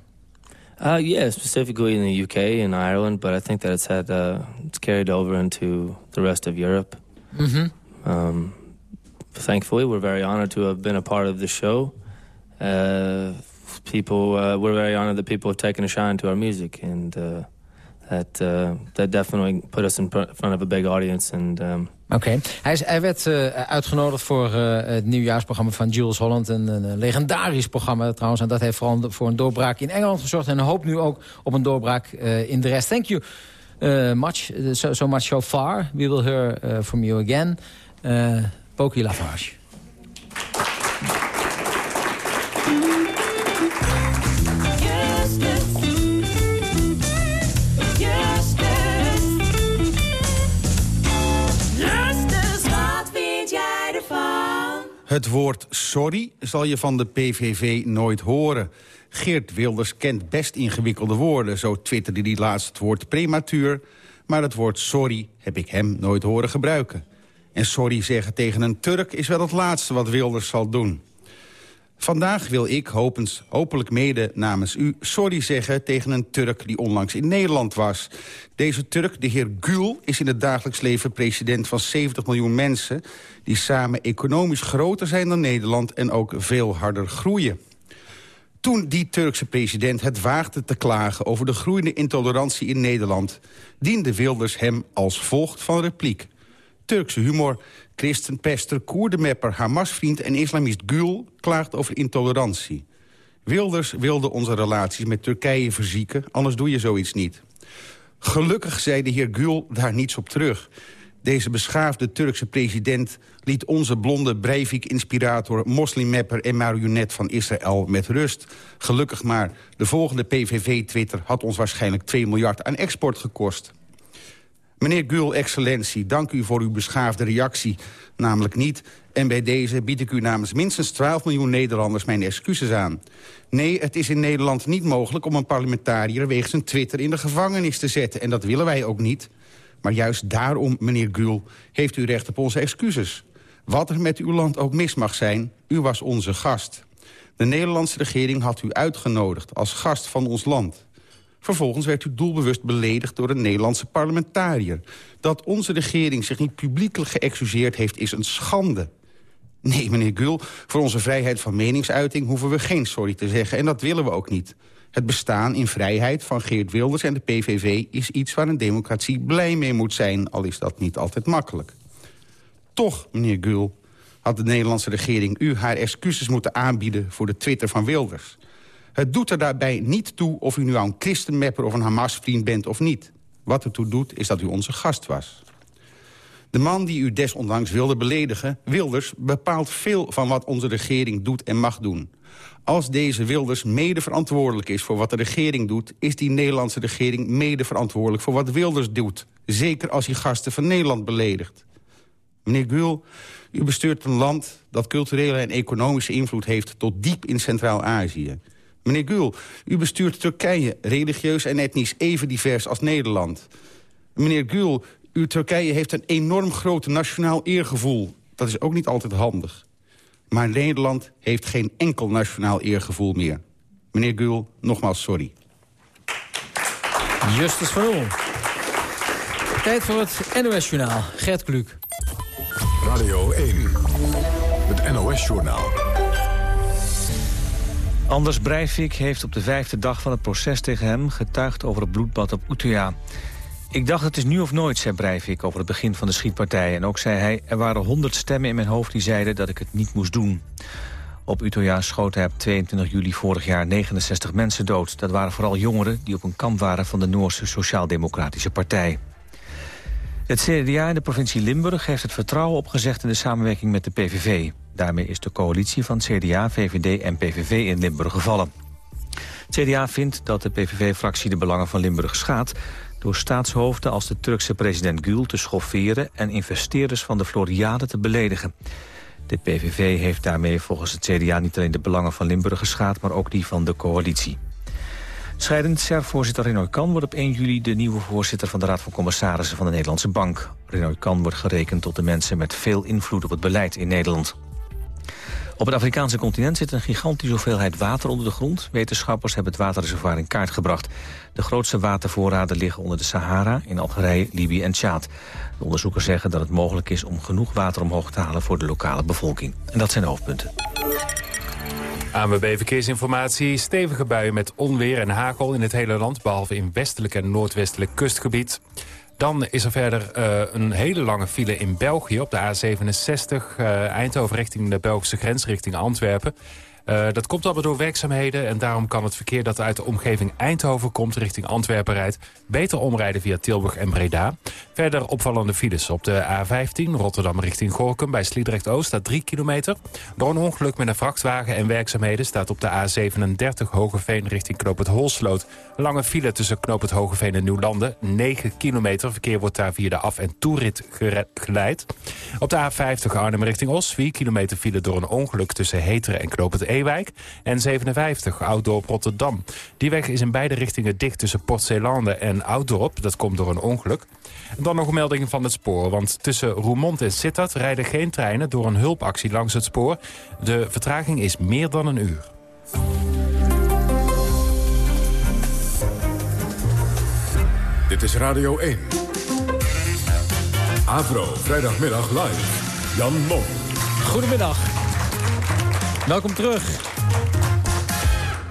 Speaker 21: Uh, yeah, specifically in the UK and Ireland, but I think that it's had uh, it's carried over into the rest of Europe.
Speaker 13: Mhm.
Speaker 21: Um, thankfully, we're very honored to have been a part of the show. Uh, people, uh, we're very honored that people have taken a shine to our music, and uh, that uh, that definitely put us in pr- front of a big audience. And um,
Speaker 13: Oké. Hij, werd eh, uitgenodigd voor eh, het nieuwjaarsprogramma van Jules Holland. Een, een legendarisch programma trouwens. En dat heeft vooral voor een doorbraak in Engeland gezorgd. En hoopt nu ook op een doorbraak eh, in de rest. Thank you much, so, so much so far. We will hear from you again. Poki Lafarge.
Speaker 22: Het woord sorry zal je van de PVV nooit horen. Geert Wilders kent best ingewikkelde woorden. Zo twitterde hij laatst het woord prematuur. Maar het woord sorry heb ik hem nooit horen gebruiken. En sorry zeggen tegen een Turk is wel het laatste wat Wilders zal doen. Vandaag wil ik, hopens, hopelijk mede namens u, sorry zeggen tegen een Turk die onlangs in Nederland was. Deze Turk, de heer Gül, is in het dagelijks leven president van 70 miljoen mensen... die samen economisch groter zijn dan Nederland en ook veel harder groeien. Toen die Turkse president het waagde te klagen over de groeiende intolerantie in Nederland... diende Wilders hem als volgt van repliek. Turkse humor, christenpester, Hamas-vriend en islamist Gül klaagt over intolerantie. Wilders wilde onze relaties met Turkije verzieken, anders doe je zoiets niet. Gelukkig zei de heer Gül daar niets op terug. Deze beschaafde Turkse president liet onze blonde Breivik-inspirator... moslimmepper en marionet van Israël met rust. Gelukkig maar, de volgende PVV-twitter had ons waarschijnlijk 2 miljard aan export gekost. Meneer Gul, excellentie, dank u voor uw beschaafde reactie. Namelijk niet. En bij deze bied ik u namens minstens 12 miljoen Nederlanders mijn excuses aan. Nee, het is in Nederland niet mogelijk om een parlementariër... wegens een Twitter in de gevangenis te zetten. En dat willen wij ook niet. Maar juist daarom, meneer Gul, heeft u recht op onze excuses. Wat er met uw land ook mis mag zijn, u was onze gast. De Nederlandse regering had u uitgenodigd als gast van ons land. Vervolgens werd u doelbewust beledigd door een Nederlandse parlementariër. Dat onze regering zich niet publiekelijk geëxcuseerd heeft is een schande. Nee, meneer Gul, voor onze vrijheid van meningsuiting hoeven we geen sorry te zeggen. En dat willen we ook niet. Het bestaan in vrijheid van Geert Wilders en de PVV is iets waar een democratie blij mee moet zijn. Al is dat niet altijd makkelijk. Toch, meneer Gul, had de Nederlandse regering u haar excuses moeten aanbieden voor de Twitter van Wilders. Het doet er daarbij niet toe of u nu al een christenmepper of een Hamas-vriend bent of niet. Wat ertoe doet, is dat u onze gast was. De man die u desondanks wilde beledigen, Wilders... bepaalt veel van wat onze regering doet en mag doen. Als deze Wilders mede verantwoordelijk is voor wat de regering doet... is die Nederlandse regering mede verantwoordelijk voor wat Wilders doet. Zeker als hij gasten van Nederland beledigt. Meneer Gul, u bestuurt een land dat culturele en economische invloed heeft... tot diep in Centraal-Azië. Meneer Gul, u bestuurt Turkije, religieus en etnisch even divers als Nederland. Meneer Gul, uw Turkije heeft een enorm groot nationaal eergevoel. Dat is ook niet altijd handig. Maar Nederland heeft geen enkel nationaal eergevoel meer. Meneer Gul, nogmaals sorry.
Speaker 13: Justus van Oel. Tijd voor het NOS-journaal. Gert Kluk.
Speaker 1: Radio 1, het NOS-journaal.
Speaker 2: Anders Breivik heeft op de vijfde dag van het proces tegen hem... getuigd over het bloedbad op Utøya. Ik dacht het is nu of nooit, zei Breivik over het begin van de schietpartij. En ook zei hij, er waren honderd stemmen in mijn hoofd die zeiden dat ik het niet moest doen. Op Utøya schoot hij op 22 juli vorig jaar 69 mensen dood. Dat waren vooral jongeren die op een kamp waren van de Noorse Sociaal-Democratische Partij. Het CDA in de provincie Limburg heeft het vertrouwen opgezegd in de samenwerking met de PVV. Daarmee is de coalitie van CDA, VVD en PVV in Limburg gevallen. Het CDA vindt dat de PVV-fractie de belangen van Limburg schaadt... door staatshoofden als de Turkse president Gül te schofferen... en investeerders van de Floriade te beledigen. De PVV heeft daarmee volgens het CDA niet alleen de belangen van Limburg geschaad... maar ook die van de coalitie. Scheidend SER-voorzitter Renoy Kan wordt op 1 juli de nieuwe voorzitter van de Raad van Commissarissen van de Nederlandse Bank. Renoy Kan wordt gerekend tot de mensen met veel invloed op het beleid in Nederland. Op het Afrikaanse continent zit een gigantische hoeveelheid water onder de grond. Wetenschappers hebben het waterreservoir in kaart gebracht. De grootste watervoorraden liggen onder de Sahara, in Algerije, Libië en Tjaad. De onderzoekers zeggen dat het mogelijk is om genoeg water omhoog te halen voor de lokale bevolking. En dat zijn de hoofdpunten.
Speaker 6: ANWB Verkeersinformatie. Stevige buien met onweer en hagel in het hele land... behalve in westelijk en noordwestelijk kustgebied. Dan is er verder uh, een hele lange file in België op de A67... Uh, Eindhoven richting de Belgische grens, richting Antwerpen. Uh, dat komt allemaal door werkzaamheden en daarom kan het verkeer dat uit de omgeving Eindhoven komt richting Antwerpen rijdt beter omrijden via Tilburg en Breda. Verder opvallende files op de A15 Rotterdam richting Gorkum bij Sliedrecht-Oost staat 3 kilometer. Door een ongeluk met een vrachtwagen en werkzaamheden staat op de A37 Hogeveen richting Knoop het Holsloot. Lange file tussen Knoop het Hogeveen en Nieuwlanden, 9 kilometer. Verkeer wordt daar via de af- en toerit geleid. Op de A50 Arnhem richting Os, 4 kilometer file door een ongeluk tussen Heteren en Knoop het Ewijk. En 57 Ouddorp Rotterdam. Die weg is in beide richtingen dicht tussen Port Zeelande en Ouddorp. Dat komt door een ongeluk. En dan nog een melding van het spoor. Want tussen Roermond en Sittard rijden geen treinen door een hulpactie langs het spoor. De vertraging is meer dan een uur.
Speaker 1: Dit is Radio 1. Avro, vrijdagmiddag live. Jan Mom.
Speaker 13: Goedemiddag. Welkom terug.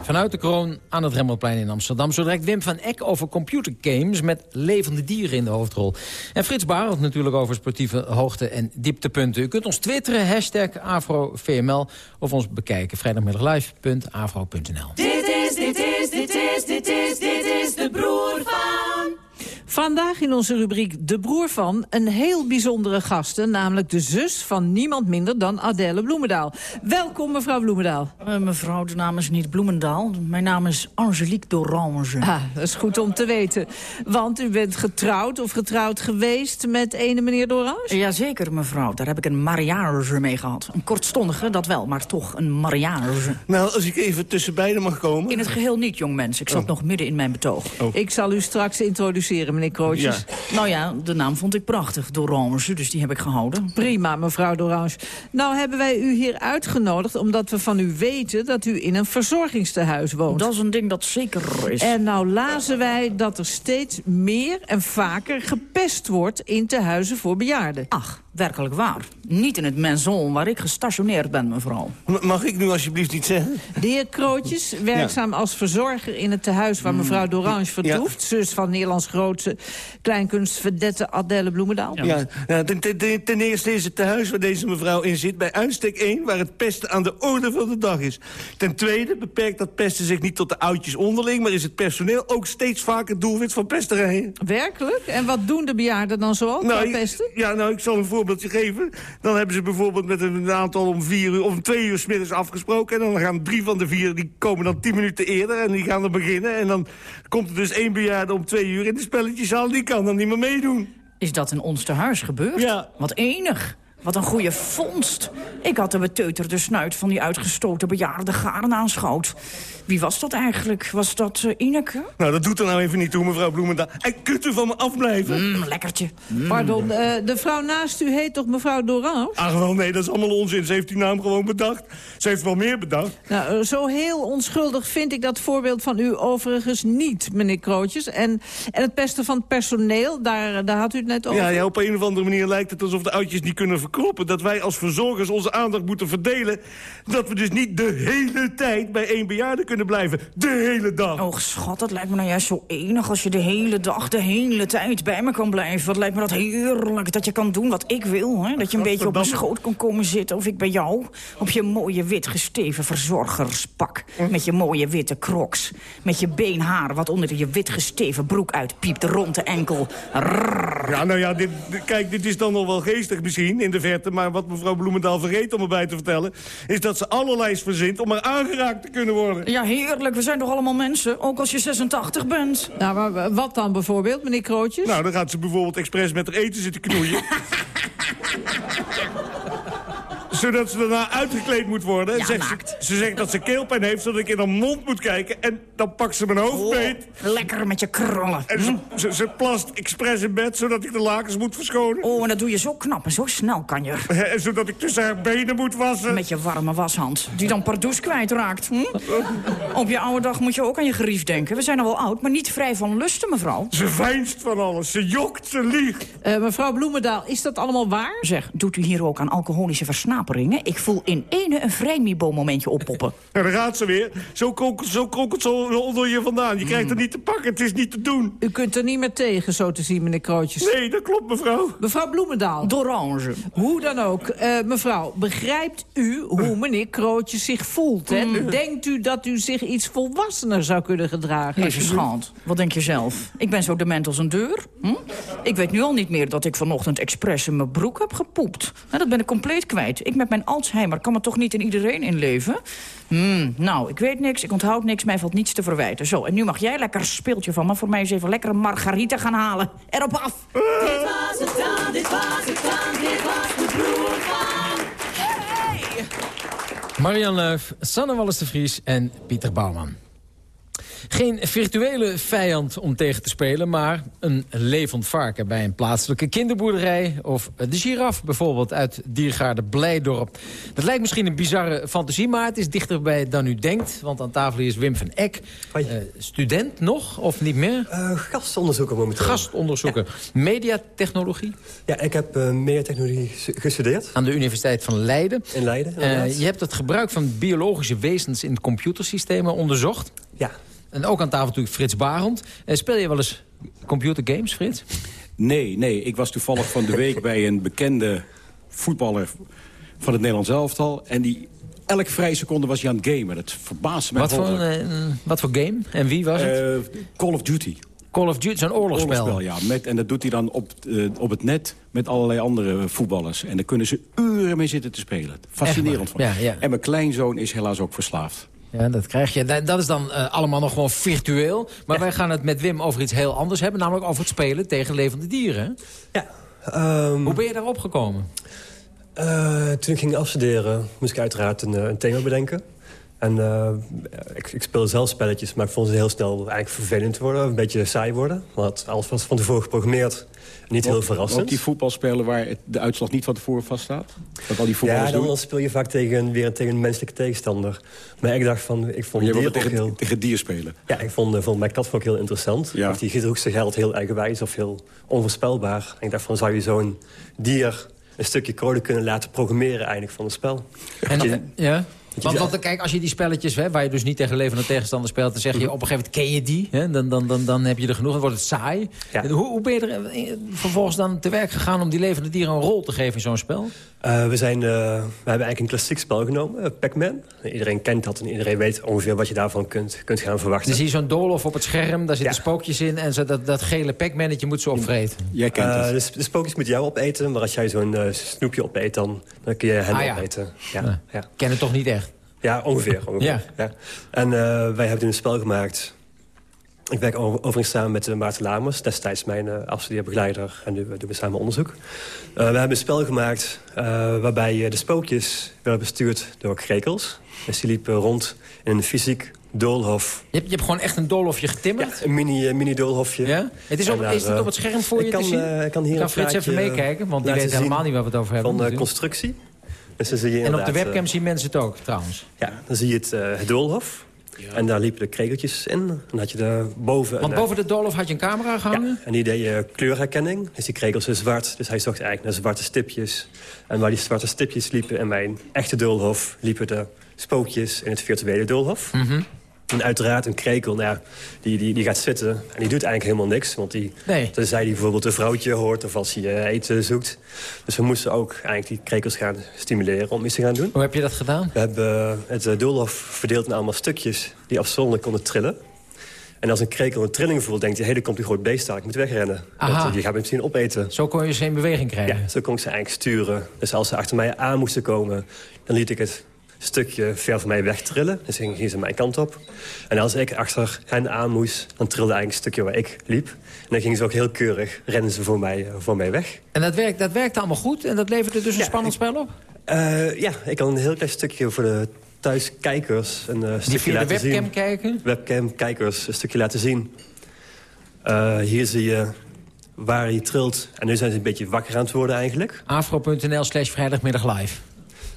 Speaker 13: Vanuit de kroon aan het Remmelplein in Amsterdam. Zo direct Wim van Eck over computergames met levende dieren in de hoofdrol. En Frits Barend natuurlijk over sportieve hoogte- en dieptepunten. U kunt ons twitteren, hashtag AfroVML, of ons bekijken. Vrijdagmiddaglive.afro.nl
Speaker 23: Dit is, dit is, dit is, dit is, dit is de broer van...
Speaker 16: Vandaag in onze rubriek De Broer van een heel bijzondere gasten... namelijk de zus van niemand minder dan Adèle Bloemendaal. Welkom, mevrouw Bloemendaal.
Speaker 15: Uh, mevrouw, de naam is niet Bloemendaal. Mijn naam is Angelique d'Orange.
Speaker 16: Ah, dat is goed om te weten. Want u bent getrouwd of getrouwd geweest met ene meneer d'Orange?
Speaker 15: Jazeker, mevrouw. Daar heb ik een mariage mee gehad. Een kortstondige, dat wel, maar toch een mariage.
Speaker 24: Nou, als ik even tussen beiden mag komen...
Speaker 15: In het geheel niet, jongmens. Ik zat
Speaker 24: Oh.
Speaker 15: nog midden in mijn betoog.
Speaker 24: Oh.
Speaker 16: Ik zal u straks introduceren, meneer Krootjes.
Speaker 15: Nou ja, de naam vond ik prachtig, d'Orange, dus die heb ik gehouden.
Speaker 16: Prima, mevrouw d'Orange. Nou hebben wij u hier uitgenodigd omdat we van u weten... dat u in een verzorgingstehuis woont.
Speaker 15: Dat is een ding dat zeker is.
Speaker 16: En nou lazen wij dat er steeds meer en vaker gepest wordt in tehuizen voor bejaarden.
Speaker 15: Ach.
Speaker 16: Werkelijk waar. Niet in het maison waar ik gestationeerd ben, mevrouw.
Speaker 24: mag ik nu alsjeblieft iets zeggen?
Speaker 16: De heer Krootjes, werkzaam als verzorger in het tehuis... waar mevrouw Dorange vertoeft. Zus van Nederlands grootste kleinkunstverdette Adèle Bloemendaal.
Speaker 24: Ja, nou, ten, ten, ten, eerste is het tehuis waar deze mevrouw in zit... bij uitstek één waar het pesten aan de orde van de dag is. Ten tweede beperkt dat pesten zich niet tot de oudjes onderling... maar is het personeel ook steeds vaker doelwit van pesterijen.
Speaker 16: Werkelijk? En wat doen de bejaarden dan zoal
Speaker 24: nou,
Speaker 16: pesten?
Speaker 24: Ja, nou, ik zal een voorbeeldje geven. Dan hebben ze bijvoorbeeld met een aantal om vier uur... of om twee uur smiddags afgesproken. En dan gaan drie van de vier, die komen dan tien minuten eerder... en die gaan er beginnen. En dan komt er dus één bejaarde om twee uur in de spelletjeszaal... die kan dan niet meer meedoen.
Speaker 16: Is dat in ons tehuis gebeurd?
Speaker 24: Ja.
Speaker 16: Wat enig. Wat een goede vondst. Ik had de beteuterde snuit van die uitgestoten bejaarde garen aanschouwd. Wie was dat eigenlijk? Was dat uh, Ineke?
Speaker 24: Nou, dat doet er nou even niet toe, mevrouw Bloemendaal. En kunt u van me afblijven?
Speaker 16: Mm, lekkertje. Mm. Pardon, uh, de vrouw naast u heet toch mevrouw Doran?
Speaker 24: Ach, wel nee, dat is allemaal onzin. Ze heeft die naam gewoon bedacht. Ze heeft wel meer bedacht.
Speaker 16: Nou, uh, zo heel onschuldig vind ik dat voorbeeld van u overigens niet, meneer Krootjes. En, en het pesten van het personeel, daar, daar had u het net over.
Speaker 24: Ja, ja, op een of andere manier lijkt het alsof de oudjes niet kunnen verkroppen. Dat wij als verzorgers onze aandacht moeten verdelen. Dat we dus niet de hele tijd bij één bejaarde kunnen blijven. De hele dag.
Speaker 16: Och, schat, dat lijkt me nou juist zo enig... als je de hele dag, de hele tijd bij me kan blijven. Wat lijkt me dat heerlijk, dat je kan doen wat ik wil. Hè? Dat je een beetje op mijn schoot kan komen zitten. Of ik bij jou op je mooie wit gesteven verzorgerspak. Met je mooie witte crocs. Met je beenhaar wat onder je wit gesteven broek uitpiept. De ronde enkel. Rrr.
Speaker 24: Ja, nou ja, dit, kijk, dit is dan nog wel geestig misschien in de verte. Maar wat mevrouw Bloemendaal vergeet om erbij te vertellen... is dat ze allerlei verzint om er aangeraakt te kunnen worden.
Speaker 16: Ja, heerlijk. We zijn toch allemaal mensen, ook als je 86 bent. Nou, maar wat dan bijvoorbeeld, meneer Krootjes?
Speaker 24: Nou, dan gaat ze bijvoorbeeld expres met haar eten zitten knoeien. zodat ze daarna uitgekleed moet worden.
Speaker 16: Ja,
Speaker 24: zegt ze, ze, zegt dat ze keelpijn heeft, zodat ik in haar mond moet kijken. En dan pakt ze mijn hoofd beet.
Speaker 16: Oh, lekker met je krullen.
Speaker 24: En ze, ze, ze, plast expres in bed, zodat ik de lakens moet verschonen.
Speaker 16: Oh, en dat doe je zo knap en zo snel kan je.
Speaker 24: En zodat ik tussen haar benen moet wassen.
Speaker 16: Met je warme washand, die dan pardoes kwijtraakt. Hm? Op je oude dag moet je ook aan je gerief denken. We zijn al wel oud, maar niet vrij van lusten, mevrouw.
Speaker 24: Ze veinst van alles, ze jokt, ze liegt.
Speaker 16: Uh, mevrouw Bloemendaal, is dat allemaal waar? Zeg, doet u hier ook aan alcoholische versnapering? Ik voel in ene een vrijmibo-momentje oppoppen.
Speaker 24: En daar gaat ze weer. Zo kronkelt zo, kronkelt zo onder je vandaan. Je krijgt er niet te pakken, het is niet te doen.
Speaker 16: U kunt er niet meer tegen, zo te zien, meneer Krootjes.
Speaker 24: Nee, dat klopt, mevrouw.
Speaker 16: Mevrouw Bloemendaal. D'Orange. Hoe dan ook. Uh, mevrouw, begrijpt u hoe meneer Krootjes zich voelt? Hè? Mm. Denkt u dat u zich iets volwassener zou kunnen gedragen? Jezus, schat. Wat denk je zelf? Ik ben zo dement als een deur. Hm? Ik weet nu al niet meer dat ik vanochtend expres in mijn broek heb gepoept. Nou, dat ben ik compleet kwijt. Ik met mijn Alzheimer kan me toch niet in iedereen inleven? Hmm, nou, ik weet niks, ik onthoud niks, mij valt niets te verwijten. Zo, en nu mag jij lekker een speeltje van me voor mij eens even lekker een margarita gaan halen. Erop af!
Speaker 20: Dit was het dan, dit was het dan, dit was de broer van...
Speaker 13: Hey! Marian Leuf, Sanne Wallis de Vries en Pieter Bouwman. Geen virtuele vijand om tegen te spelen, maar een levend varken bij een plaatselijke kinderboerderij. Of de giraf bijvoorbeeld uit Diergaarde Blijdorp. Dat lijkt misschien een bizarre fantasie, maar het is dichterbij dan u denkt. Want aan tafel is Wim van Eck. Uh, student nog, of niet meer?
Speaker 25: Uh, gastonderzoeker momenteel.
Speaker 13: Gastonderzoeker. Ja. Mediatechnologie?
Speaker 25: Ja, ik heb uh, mediatechnologie gestudeerd.
Speaker 13: Aan de Universiteit van Leiden.
Speaker 25: In Leiden,
Speaker 13: Je hebt het gebruik van biologische wezens in computersystemen onderzocht.
Speaker 25: Ja.
Speaker 13: En ook aan tafel natuurlijk Frits Barend. Uh, speel je wel eens computergames, Frits?
Speaker 26: Nee, nee. Ik was toevallig van de week bij een bekende voetballer van het Nederlands elftal. En die elke vrije seconde was hij aan het gamen. Dat verbaasde mij
Speaker 13: wat voor, uh, wat voor game? En wie was het?
Speaker 26: Uh, Call of Duty.
Speaker 13: Call of Duty, zo'n oorlogsspel.
Speaker 26: oorlogsspel ja. Met, en dat doet hij dan op, uh, op het net met allerlei andere voetballers. En daar kunnen ze uren mee zitten te spelen. Fascinerend. Van.
Speaker 13: Ja, ja.
Speaker 26: En mijn kleinzoon is helaas ook verslaafd.
Speaker 13: Ja, dat krijg je. Dat is dan uh, allemaal nog gewoon virtueel. Maar ja. wij gaan het met Wim over iets heel anders hebben. Namelijk over het spelen tegen levende dieren.
Speaker 25: Ja.
Speaker 13: Um, Hoe ben je daarop gekomen?
Speaker 25: Uh, toen ik ging afstuderen moest ik uiteraard een, een thema bedenken. En uh, ik, ik speelde zelf spelletjes, maar ik vond ze heel snel eigenlijk vervelend worden. Een beetje saai worden. Want alles was van tevoren geprogrammeerd. Niet heel verrassend.
Speaker 26: Ook die voetbalspelen waar de uitslag niet van tevoren vaststaat? Dat al die
Speaker 25: ja, dan speel je vaak tegen, weer tegen een menselijke tegenstander. Maar ik dacht van... Ik vond
Speaker 26: je wilde tegen, heel... tegen dier spelen?
Speaker 25: Ja, ik vond, vond mijn kat ook heel interessant.
Speaker 26: Ja.
Speaker 25: Of die gedroeg zich altijd heel eigenwijs of heel onvoorspelbaar. En ik dacht van, zou je zo'n dier een stukje code kunnen laten programmeren eigenlijk van het spel.
Speaker 13: En, eh, ja? Want, want kijk, als je die spelletjes, hè, waar je dus niet tegen levende tegenstander speelt... dan zeg je op een gegeven moment, ken je die? Hè? Dan, dan, dan, dan heb je er genoeg, dan wordt het saai. Hoe, hoe ben je er eh, vervolgens dan te werk gegaan... om die levende dieren een rol te geven in zo'n spel?
Speaker 25: Eh, we, zijn, eh, we hebben eigenlijk een klassiek spel genomen, Pac-Man. Iedereen kent dat en iedereen weet ongeveer wat je daarvan kunt, kunt gaan verwachten.
Speaker 13: Dan zie je zo'n doolhof op het scherm, daar zitten spookjes in... en zo, dat, dat gele Pac-mannetje moet ze opvreten.
Speaker 25: Jij kent de, de spookjes moeten jou opeten, maar als jij zo'n snoepje opeet, dan, dan kun je hen
Speaker 13: Ah, ja.
Speaker 25: opeten.
Speaker 13: Ja.
Speaker 25: Ja, ja.
Speaker 13: Ken het toch niet echt?
Speaker 25: Ja, ongeveer. ongeveer. Ja. En eh, wij hebben toen een spel gemaakt. Ik werk over- overigens samen met uh, Maarten Lamers, destijds mijn uh, afstudeerbegeleider. En nu eh, doen we samen onderzoek. We hebben een spel gemaakt waarbij de spookjes werden bestuurd door krekels. Dus die liepen rond in een fysiek doolhof.
Speaker 13: Je hebt, je hebt gewoon echt een doolhofje getimmerd?
Speaker 25: Ja, een mini, mini doolhofje.
Speaker 13: Ja? Het is, op,
Speaker 25: daar,
Speaker 13: is het op het scherm voor je
Speaker 25: kan,
Speaker 13: te zien?
Speaker 25: uh, ik kan hier
Speaker 13: kan Frits even meekijken, want die weet helemaal niet waar we het over hebben.
Speaker 25: Van de constructie. Dus dan zie je
Speaker 13: en op de webcam
Speaker 25: uh,
Speaker 13: zien mensen het ook, trouwens.
Speaker 25: Ja, dan zie je het, uh, het doolhof. En daar liepen de krekeltjes in. En dan had je daar boven...
Speaker 13: Want
Speaker 25: een,
Speaker 13: boven de doolhof had je een camera gehangen?
Speaker 25: En die deed je kleurherkenning. Dus die krekels zijn zwart. Dus hij zocht eigenlijk naar zwarte stipjes. En waar die zwarte stipjes liepen in mijn echte doolhof... liepen de spookjes in het virtuele doolhof.
Speaker 13: Mhm.
Speaker 25: En uiteraard een krekel, nou ja, die, die, die gaat zitten en die doet eigenlijk helemaal niks. Want die,
Speaker 13: Nee.
Speaker 25: tenzij die bijvoorbeeld een vrouwtje hoort of als hij eh, eten zoekt. Dus we moesten ook eigenlijk die krekels gaan stimuleren om iets te gaan doen.
Speaker 13: Hoe heb je dat gedaan?
Speaker 25: We hebben het eh, doolhof verdeeld in allemaal stukjes die afzonderlijk konden trillen. En als een krekel een trilling voelt, denkt hij... er komt een groot beest aan, ik moet wegrennen.
Speaker 13: Aha.
Speaker 25: Want eh, die gaat me misschien opeten.
Speaker 13: Zo kon je ze in beweging krijgen?
Speaker 25: Ja, zo kon ik ze eigenlijk sturen. Dus als ze achter mij aan moesten komen... dan liet ik het stukje ver van mij wegtrillen. Dus dan gingen ze mijn kant op. En als ik achter hen aan moest, dan trilde eigenlijk een stukje waar ik liep. En dan gingen ze ook heel keurig, rennen ze voor mij, eh, voor mij weg.
Speaker 13: En dat, werkt, dat werkte allemaal goed en dat leverde dus een spannend spel op?
Speaker 25: Eh, ja, ik kan een heel klein stukje voor de thuiskijkers een eh, stukje
Speaker 13: via de
Speaker 25: laten
Speaker 13: webcam
Speaker 25: zien.
Speaker 13: kijken?
Speaker 25: Webcam-kijkers een stukje laten zien. Hier zie je waar hij trilt. En nu zijn ze een beetje wakker aan het worden eigenlijk.
Speaker 13: afro.nl slash vrijdagmiddag live.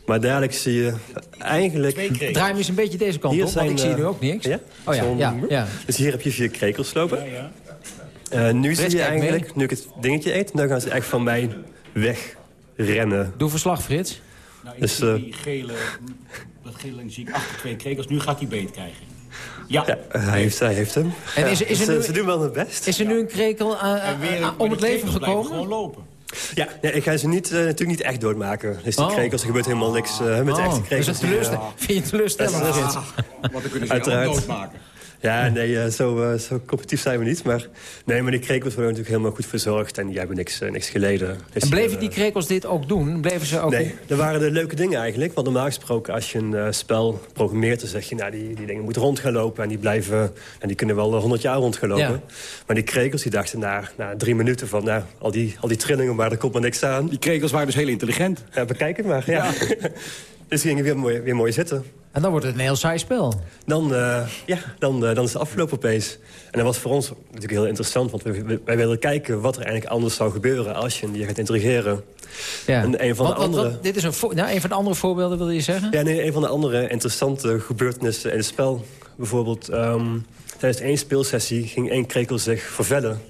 Speaker 25: Maar dadelijk zie je eigenlijk...
Speaker 13: Draai hem eens een beetje deze kant op, want ik zie
Speaker 25: eh,
Speaker 13: nu ook niks.
Speaker 25: Ja?
Speaker 13: Oh ja, ja, ja.
Speaker 25: Dus hier heb je vier krekels lopen. Eh, nu zie je eigenlijk, nu ik het dingetje eet... dan gaan ze echt van mij wegrennen.
Speaker 13: Doe verslag, Frits.
Speaker 27: Nou, ik
Speaker 25: Dus,
Speaker 27: zie
Speaker 25: eh,
Speaker 27: die gele, dat gele zie ik achter twee krekels. Nu gaat hij beet krijgen. Ja.
Speaker 25: Hij heeft, hij heeft hem.
Speaker 13: En is,
Speaker 25: Ja,
Speaker 13: is er
Speaker 25: ze,
Speaker 13: nu,
Speaker 25: ze doen wel hun best.
Speaker 13: is er nu een krekel
Speaker 27: weer,
Speaker 13: om het leven gekomen?
Speaker 27: gewoon lopen.
Speaker 25: Ja, nee, ik ga ze niet, eh, natuurlijk niet echt doodmaken. Dus die
Speaker 13: Oh.
Speaker 25: krekels, er gebeurt helemaal niks eh, met
Speaker 13: Oh,
Speaker 25: echte
Speaker 13: dus
Speaker 25: krekels.
Speaker 13: dat
Speaker 25: die,
Speaker 13: teleurste-
Speaker 25: eh,
Speaker 13: vind je teleurstellend,
Speaker 25: dat is-
Speaker 13: Frits?
Speaker 27: Want dan kunnen ze
Speaker 25: Uiteraard.
Speaker 27: ook doodmaken.
Speaker 25: Ja, nee, eh, zo, eh, zo competitief zijn we niet. Maar, nee, maar die krekels worden natuurlijk helemaal goed verzorgd. En die hebben niks, eh, niks geleden. Dus
Speaker 13: En bleven die krekels dit ook doen? Bleven ze ook...
Speaker 25: Nee, dat waren de leuke dingen eigenlijk. Want normaal gesproken, als je een eh, spel programmeert... dan zeg je, nou, die, die dingen moeten rond gaan lopen. En die, blijven, en die kunnen wel eh, 100 jaar rond gaan lopen.
Speaker 27: Ja.
Speaker 25: Maar die krekels die dachten na, na drie minuten van... nou, al die, al die trillingen, maar er komt maar niks aan.
Speaker 27: Die krekels waren dus heel intelligent.
Speaker 25: Ja, bekijk het maar, ja. dus gingen weer mooi, weer mooi zitten.
Speaker 13: En dan wordt het een heel saai spel.
Speaker 25: Dan, eh, ja, dan, eh, dan is het afgelopen opeens. En dat was voor ons natuurlijk heel interessant. Want we- wij wilden kijken wat er eigenlijk anders zou gebeuren... als je die gaat intrigeren.
Speaker 13: Ja.
Speaker 25: En een van de andere...
Speaker 13: want dit is een, nou, een van de andere voorbeelden, wil je zeggen?
Speaker 25: Ja, nee, een van de andere interessante gebeurtenissen in het spel. Bijvoorbeeld, ehm, tijdens één speelsessie ging één krekel zich vervellen.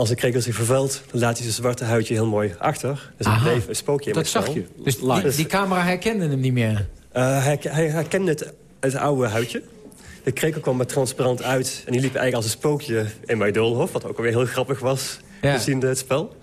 Speaker 25: Als een krekel zich vervelt, dan laat hij zijn zwarte huidje heel mooi achter. Dus
Speaker 13: Aha.
Speaker 25: bleef een spookje in
Speaker 13: Dat
Speaker 25: het
Speaker 13: zag
Speaker 25: spel.
Speaker 13: je. Dus die, die camera herkende hem niet meer.
Speaker 25: Eh, hij, hij herkende het, het oude huidje. De krekel kwam er transparant uit. En die liep eigenlijk als een spookje in mijn doolhof. Wat ook alweer heel grappig was,
Speaker 13: Ja.
Speaker 25: gezien het spel.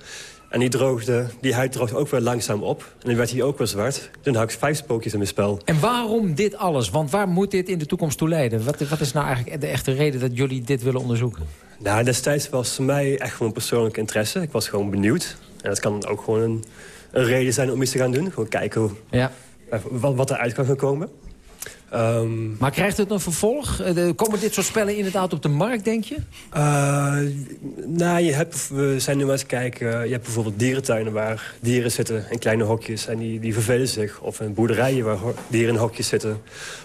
Speaker 25: En die, droogde, die huid droogde ook weer langzaam op. En dan werd hij ook weer zwart. Toen had ik vijf spookjes in mijn spel.
Speaker 13: En waarom dit alles? Want waar moet dit in de toekomst toe leiden? Wat, wat is nou eigenlijk de echte reden dat jullie dit willen onderzoeken?
Speaker 25: Nou, destijds was voor mij echt gewoon persoonlijk interesse. Ik was gewoon benieuwd. En dat kan ook gewoon een, een reden zijn om iets te gaan doen. Gewoon kijken hoe,
Speaker 13: Ja.
Speaker 25: eh, wat, wat eruit kan gaan komen. Ehm,
Speaker 13: Maar krijgt het een vervolg? Eh, Komen dit soort spellen inderdaad op de markt, denk je?
Speaker 25: Nou, je hebt, we zijn nu maar eens kijken. Je hebt bijvoorbeeld dierentuinen waar dieren zitten in kleine hokjes. En die, die vervelen zich. Of in boerderijen waar dieren in hokjes zitten.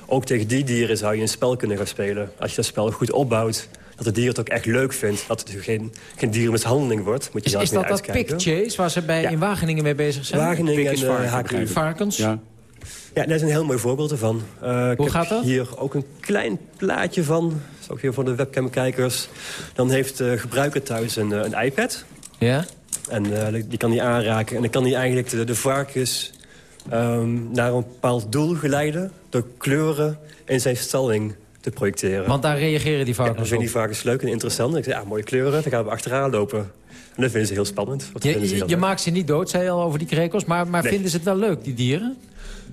Speaker 25: Ook tegen die dieren zou je een spel kunnen gaan spelen. Als je dat spel goed opbouwt. Dat het dier het ook echt leuk vindt. Dat het geen, geen dierenmishandeling wordt. Moet je
Speaker 13: Is, is dat dat
Speaker 25: uitkijken.
Speaker 13: Pig Chase waar ze bij, in Wageningen mee bezig zijn?
Speaker 25: Wageningen en uh,
Speaker 13: varken, begrijp ik. Varkens?
Speaker 25: Ja. ja, daar is een heel mooi voorbeeld ervan. Eh, ik
Speaker 13: Hoe
Speaker 25: heb
Speaker 13: gaat dat?
Speaker 25: hier ook een klein plaatje van. Dat is ook weer voor de webcamkijkers. Dan heeft de gebruiker thuis een, eh, een iPad.
Speaker 13: Ja?
Speaker 25: En eh, die kan hij aanraken. En dan kan hij eigenlijk de, de varkens ehm, naar een bepaald doel geleiden... door kleuren in zijn stalling te projecteren.
Speaker 13: Want daar reageren die
Speaker 25: Ja,
Speaker 13: varkens
Speaker 25: vinden
Speaker 13: op.
Speaker 25: die varkens leuk en interessant. Ik zeg, ja, mooie kleuren, dan gaan we achteraan lopen. En dat vinden ze heel spannend. Vinden
Speaker 13: Je,
Speaker 25: ze
Speaker 13: je, maakt ze niet dood, zei je al over die krekels. Maar, maar
Speaker 25: Nee.
Speaker 13: vinden ze het wel leuk, die dieren?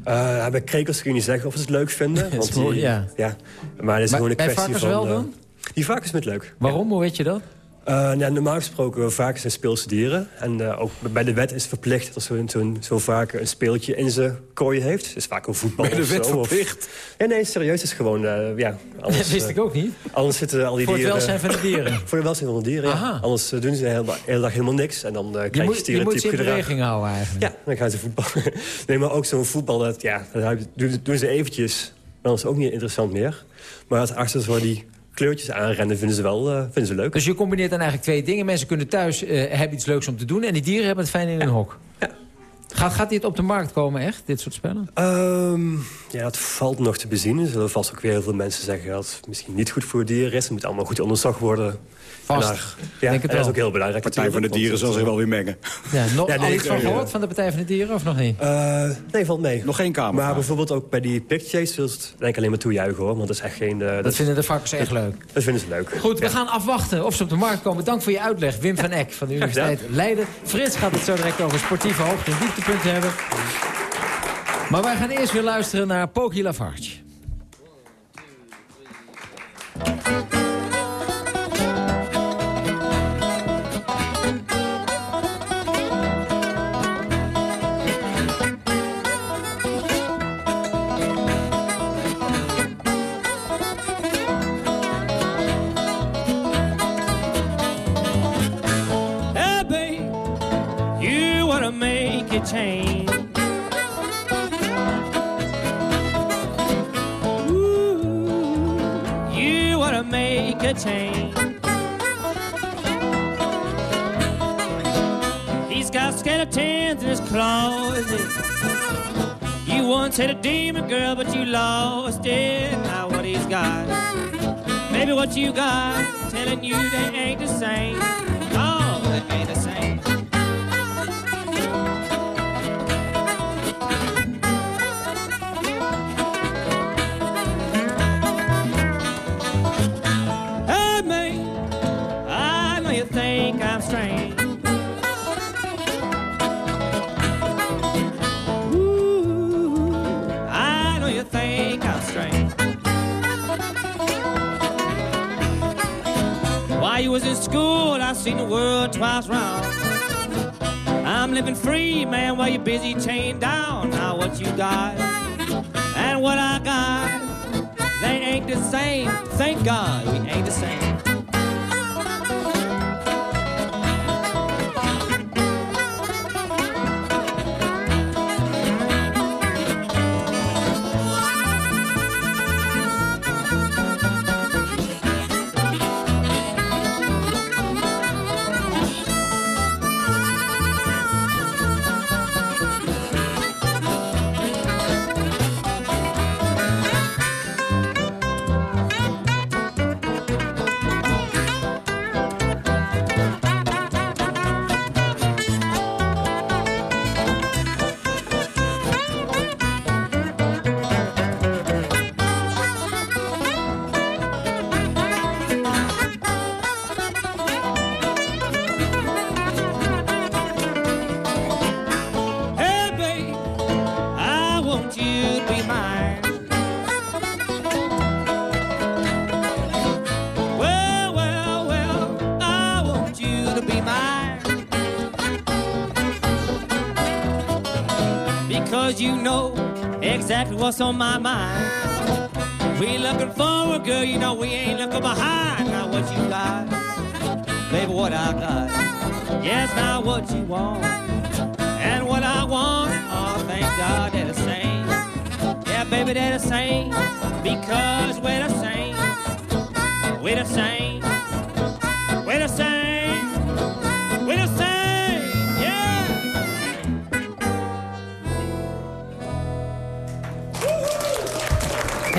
Speaker 25: Eh, bij krekels kun je niet zeggen of ze het leuk vinden. Want die,
Speaker 13: mooi, ja.
Speaker 25: Maar het is
Speaker 13: Maar
Speaker 25: gewoon een
Speaker 13: bij
Speaker 25: kwestie
Speaker 13: varkens
Speaker 25: van...
Speaker 13: wel
Speaker 25: eh,
Speaker 13: dan?
Speaker 25: Die varkens vinden het leuk.
Speaker 13: Waarom? Hoe weet je dat?
Speaker 25: Eh, nou, normaal gesproken, varkens zijn speelse dieren. En eh, ook bij de wet is verplicht dat zo'n zo'n zo'n varken een speeltje in zijn kooi heeft. Het is vaak een voetbal
Speaker 28: Bij de
Speaker 25: of
Speaker 28: wet
Speaker 25: zo, of-
Speaker 28: verplicht?
Speaker 25: Ja, nee, serieus. Het is gewoon, eh, ja... Anders,
Speaker 13: Dat wist ik ook niet.
Speaker 25: Anders zitten al die
Speaker 13: Voor het
Speaker 25: dieren...
Speaker 13: welzijn van de dieren.
Speaker 25: Voor het welzijn van de dieren, ja. Anders doen ze de hele, hele dag helemaal niks. En dan eh, krijg
Speaker 13: Je
Speaker 25: je,
Speaker 13: moet, je moet ze in beweging houden eigenlijk.
Speaker 25: Ja, dan gaan ze voetballen. Nee, maar ook zo'n voetbal, dat, ja, dat doen, doen ze eventjes. Maar dan is het ook niet interessant meer. Maar als achter zo die kleurtjes aanrennen, vinden ze wel eh, vinden ze leuk.
Speaker 13: Dus je combineert dan eigenlijk twee dingen. Mensen kunnen thuis eh, hebben iets leuks om te doen... en die dieren hebben het fijn in hun hok. Gaat, gaat dit op de markt komen, echt, dit soort spellen?
Speaker 25: Ehm, ja, dat valt nog te bezien. Er zullen vast ook weer heel veel mensen zeggen dat het misschien niet goed voor dieren is. Het moet allemaal goed onderzocht worden.
Speaker 13: Vast.
Speaker 25: Ja,
Speaker 13: Denk het
Speaker 25: dat is ook heel belangrijk.
Speaker 28: Partij van de Dieren
Speaker 25: want
Speaker 28: zal zich wel weer mengen.
Speaker 13: Ja, nog,
Speaker 25: Ja,
Speaker 13: al
Speaker 25: nee,
Speaker 13: iets van
Speaker 25: eh,
Speaker 13: gehoord van de Partij van de Dieren of nog niet?
Speaker 25: eh, nee, valt mee.
Speaker 28: Nog geen kamer.
Speaker 25: Maar bijvoorbeeld ook bij die pictures wil het denk ik alleen maar toejuichen hoor. Want dat is echt geen... eh,
Speaker 13: Dat vinden de varkens echt leuk.
Speaker 25: Dat vinden ze leuk.
Speaker 13: Goed, we gaan afwachten of ze op de markt komen. Dank voor je uitleg, Wim van Eck van de Universiteit Leiden. Frits gaat het zo direct over sportieve hoogte- en dieptepunten hebben. Maar wij gaan eerst weer luisteren naar Poki Lafarge.
Speaker 19: Change. Ooh, you wanna make a change. He's got skeletons in his closet. You once had a demon girl, but you lost it. Now what he's got, maybe what you got, telling you they ain't the same. You was in school, I seen the world twice round. I'm living free, man, while you're busy chained down. Now what you got and what I got, they ain't the same. Thank God we ain't the same. Exactly what's on my mind. We looking forward, girl, you know we ain't looking behind. Now what you got, baby, what I got. Yes, now what you want and what I want. Oh, thank God they're the same. Yeah, baby, they're the same because we're the same. We're the same.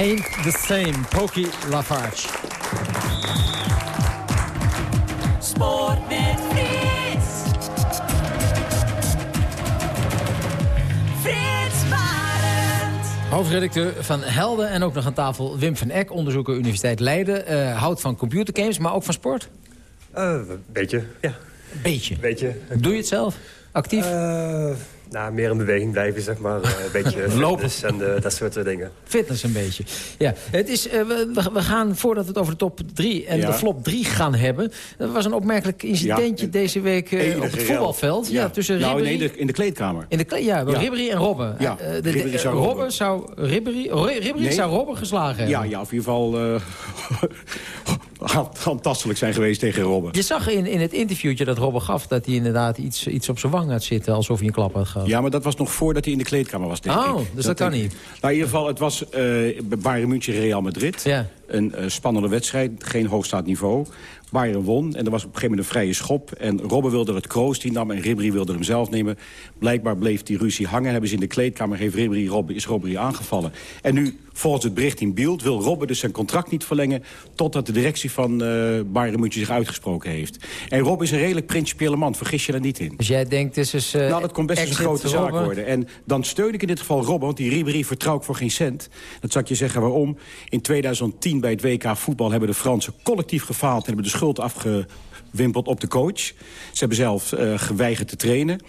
Speaker 13: Ain't the Same, Pokey Lafarge.
Speaker 20: Sport met Frits. Frits Barend.
Speaker 13: Hoofdredacteur van Helden en ook nog aan tafel Wim van Eck, onderzoeker Universiteit Leiden. Uh, houdt van computergames, maar ook van sport?
Speaker 25: Eh, een beetje, ja.
Speaker 13: Beetje?
Speaker 25: Beetje.
Speaker 13: Doe je het zelf? Actief?
Speaker 25: Eh, nou, meer in beweging blijven, zeg maar. Uh, een beetje
Speaker 13: Lopen.
Speaker 25: en uh, dat soort dingen.
Speaker 13: Fitness een beetje. Ja, het is, we, we, gaan, voordat we het over de top 3 en
Speaker 26: Ja.
Speaker 13: de flop 3 gaan hebben... Er was een opmerkelijk incidentje
Speaker 26: Ja.
Speaker 13: deze week op het voetbalveld. Ja. tussen
Speaker 26: nou,
Speaker 13: Ribéry...
Speaker 26: nee, de- in de kleedkamer.
Speaker 13: In de kle- ja,
Speaker 26: Ja.
Speaker 13: Ribéry en Robben.
Speaker 26: Ja,
Speaker 13: Eh, de- de-
Speaker 26: Ribéry zou
Speaker 13: Robben
Speaker 26: Robben.
Speaker 13: zou Ribéry, Ribéry
Speaker 26: Nee.
Speaker 13: zou Robben geslagen hebben.
Speaker 26: Ja, ja, of in ieder geval eh handtastelijk zijn geweest tegen Robben.
Speaker 13: Je zag in, in het interviewtje dat Robben gaf... dat hij inderdaad iets, iets op zijn wang had zitten... alsof hij een klap had gehad.
Speaker 26: Ja, maar dat was nog voordat hij in de kleedkamer was, denk
Speaker 13: Oh,
Speaker 26: ik.
Speaker 13: dus dat kan
Speaker 26: ik.
Speaker 13: niet.
Speaker 26: Nou, in ieder geval, het was eh Bayern München Real Madrid.
Speaker 13: Ja.
Speaker 26: Een eh, spannende wedstrijd, geen hoogstaand niveau. Bayern won en er was op een gegeven moment een vrije schop. En Robben wilde dat Kroos die nam en Ribéry wilde hem zelf nemen. Blijkbaar bleef die ruzie hangen. Hebben ze in de kleedkamer, heeft Ribéry, Robben, is Ribéry aangevallen. En nu, volgens het bericht in beeld, wil Robben dus zijn contract niet verlengen... totdat de directie van eh Bayern München zich uitgesproken heeft. En Robben is een redelijk principiële man, vergis je daar niet in.
Speaker 13: Dus jij denkt, dit is... eh,
Speaker 26: Nou, dat kon best een grote zaak worden. En dan steun ik in dit geval Robben, want die Ribéry vertrouw ik voor geen cent. Dat zal ik je zeggen waarom. In 2010 bij het WK voetbal hebben de Fransen collectief gefaald... en hebben de schuld afgewimpeld op de coach. Ze hebben zelf eh, geweigerd te trainen.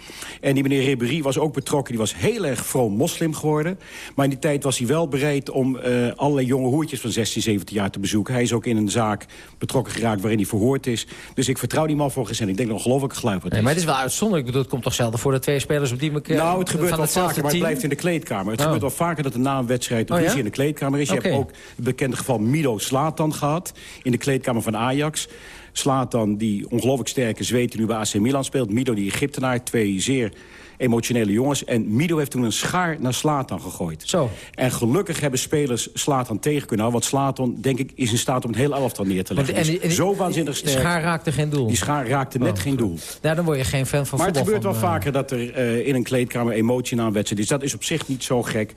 Speaker 26: En die meneer Ribéry was ook betrokken. Die was heel erg vroom moslim geworden. Maar in die tijd was hij wel bereid om eh, allerlei jonge hoertjes van 16, 17 jaar te bezoeken. Hij is ook in een zaak betrokken geraakt waarin hij verhoord is. Dus ik vertrouw die man voor cent. Ik denk dat ongelooflijk geluid
Speaker 13: Nee, maar het is wel uitzonderlijk. Ik bedoel, het komt toch zelden voor de twee spelers op die elkaar...
Speaker 26: nou, het gebeurt
Speaker 13: van
Speaker 26: wel vaker, maar het blijft in de kleedkamer. Het
Speaker 13: Oh.
Speaker 26: gebeurt wel vaker dat er na een wedstrijd een
Speaker 13: Oh, ja?
Speaker 26: in de kleedkamer is. Je hebt ook het bekende geval Mido Slatan gehad... in de kleedkamer van Ajax. Slatan, die ongelooflijk sterke zweet die nu bij AC Milan speelt. Mido, die Egyptenaar, twee zeer emotionele jongens. En Mido heeft toen een schaar naar Slatan gegooid.
Speaker 13: Zo.
Speaker 26: En gelukkig hebben spelers Slatan tegen kunnen houden. Want Slatan, denk ik, is in staat om een heel elftal neer te
Speaker 13: Want-
Speaker 26: leggen.
Speaker 13: en
Speaker 26: Die
Speaker 13: die- die-
Speaker 26: zo waanzinnig
Speaker 13: die
Speaker 26: sterk.
Speaker 13: schaar raakte geen doel.
Speaker 26: Die schaar raakte net
Speaker 13: Oh,
Speaker 26: geen doel.
Speaker 13: Nou, dan word je geen fan van
Speaker 26: Maar het
Speaker 13: voetbal.
Speaker 26: gebeurt wel
Speaker 13: eh,
Speaker 26: vaker dat er eh, in een kleedkamer emotie na een wedstrijd is. Dat is op zich niet zo gek.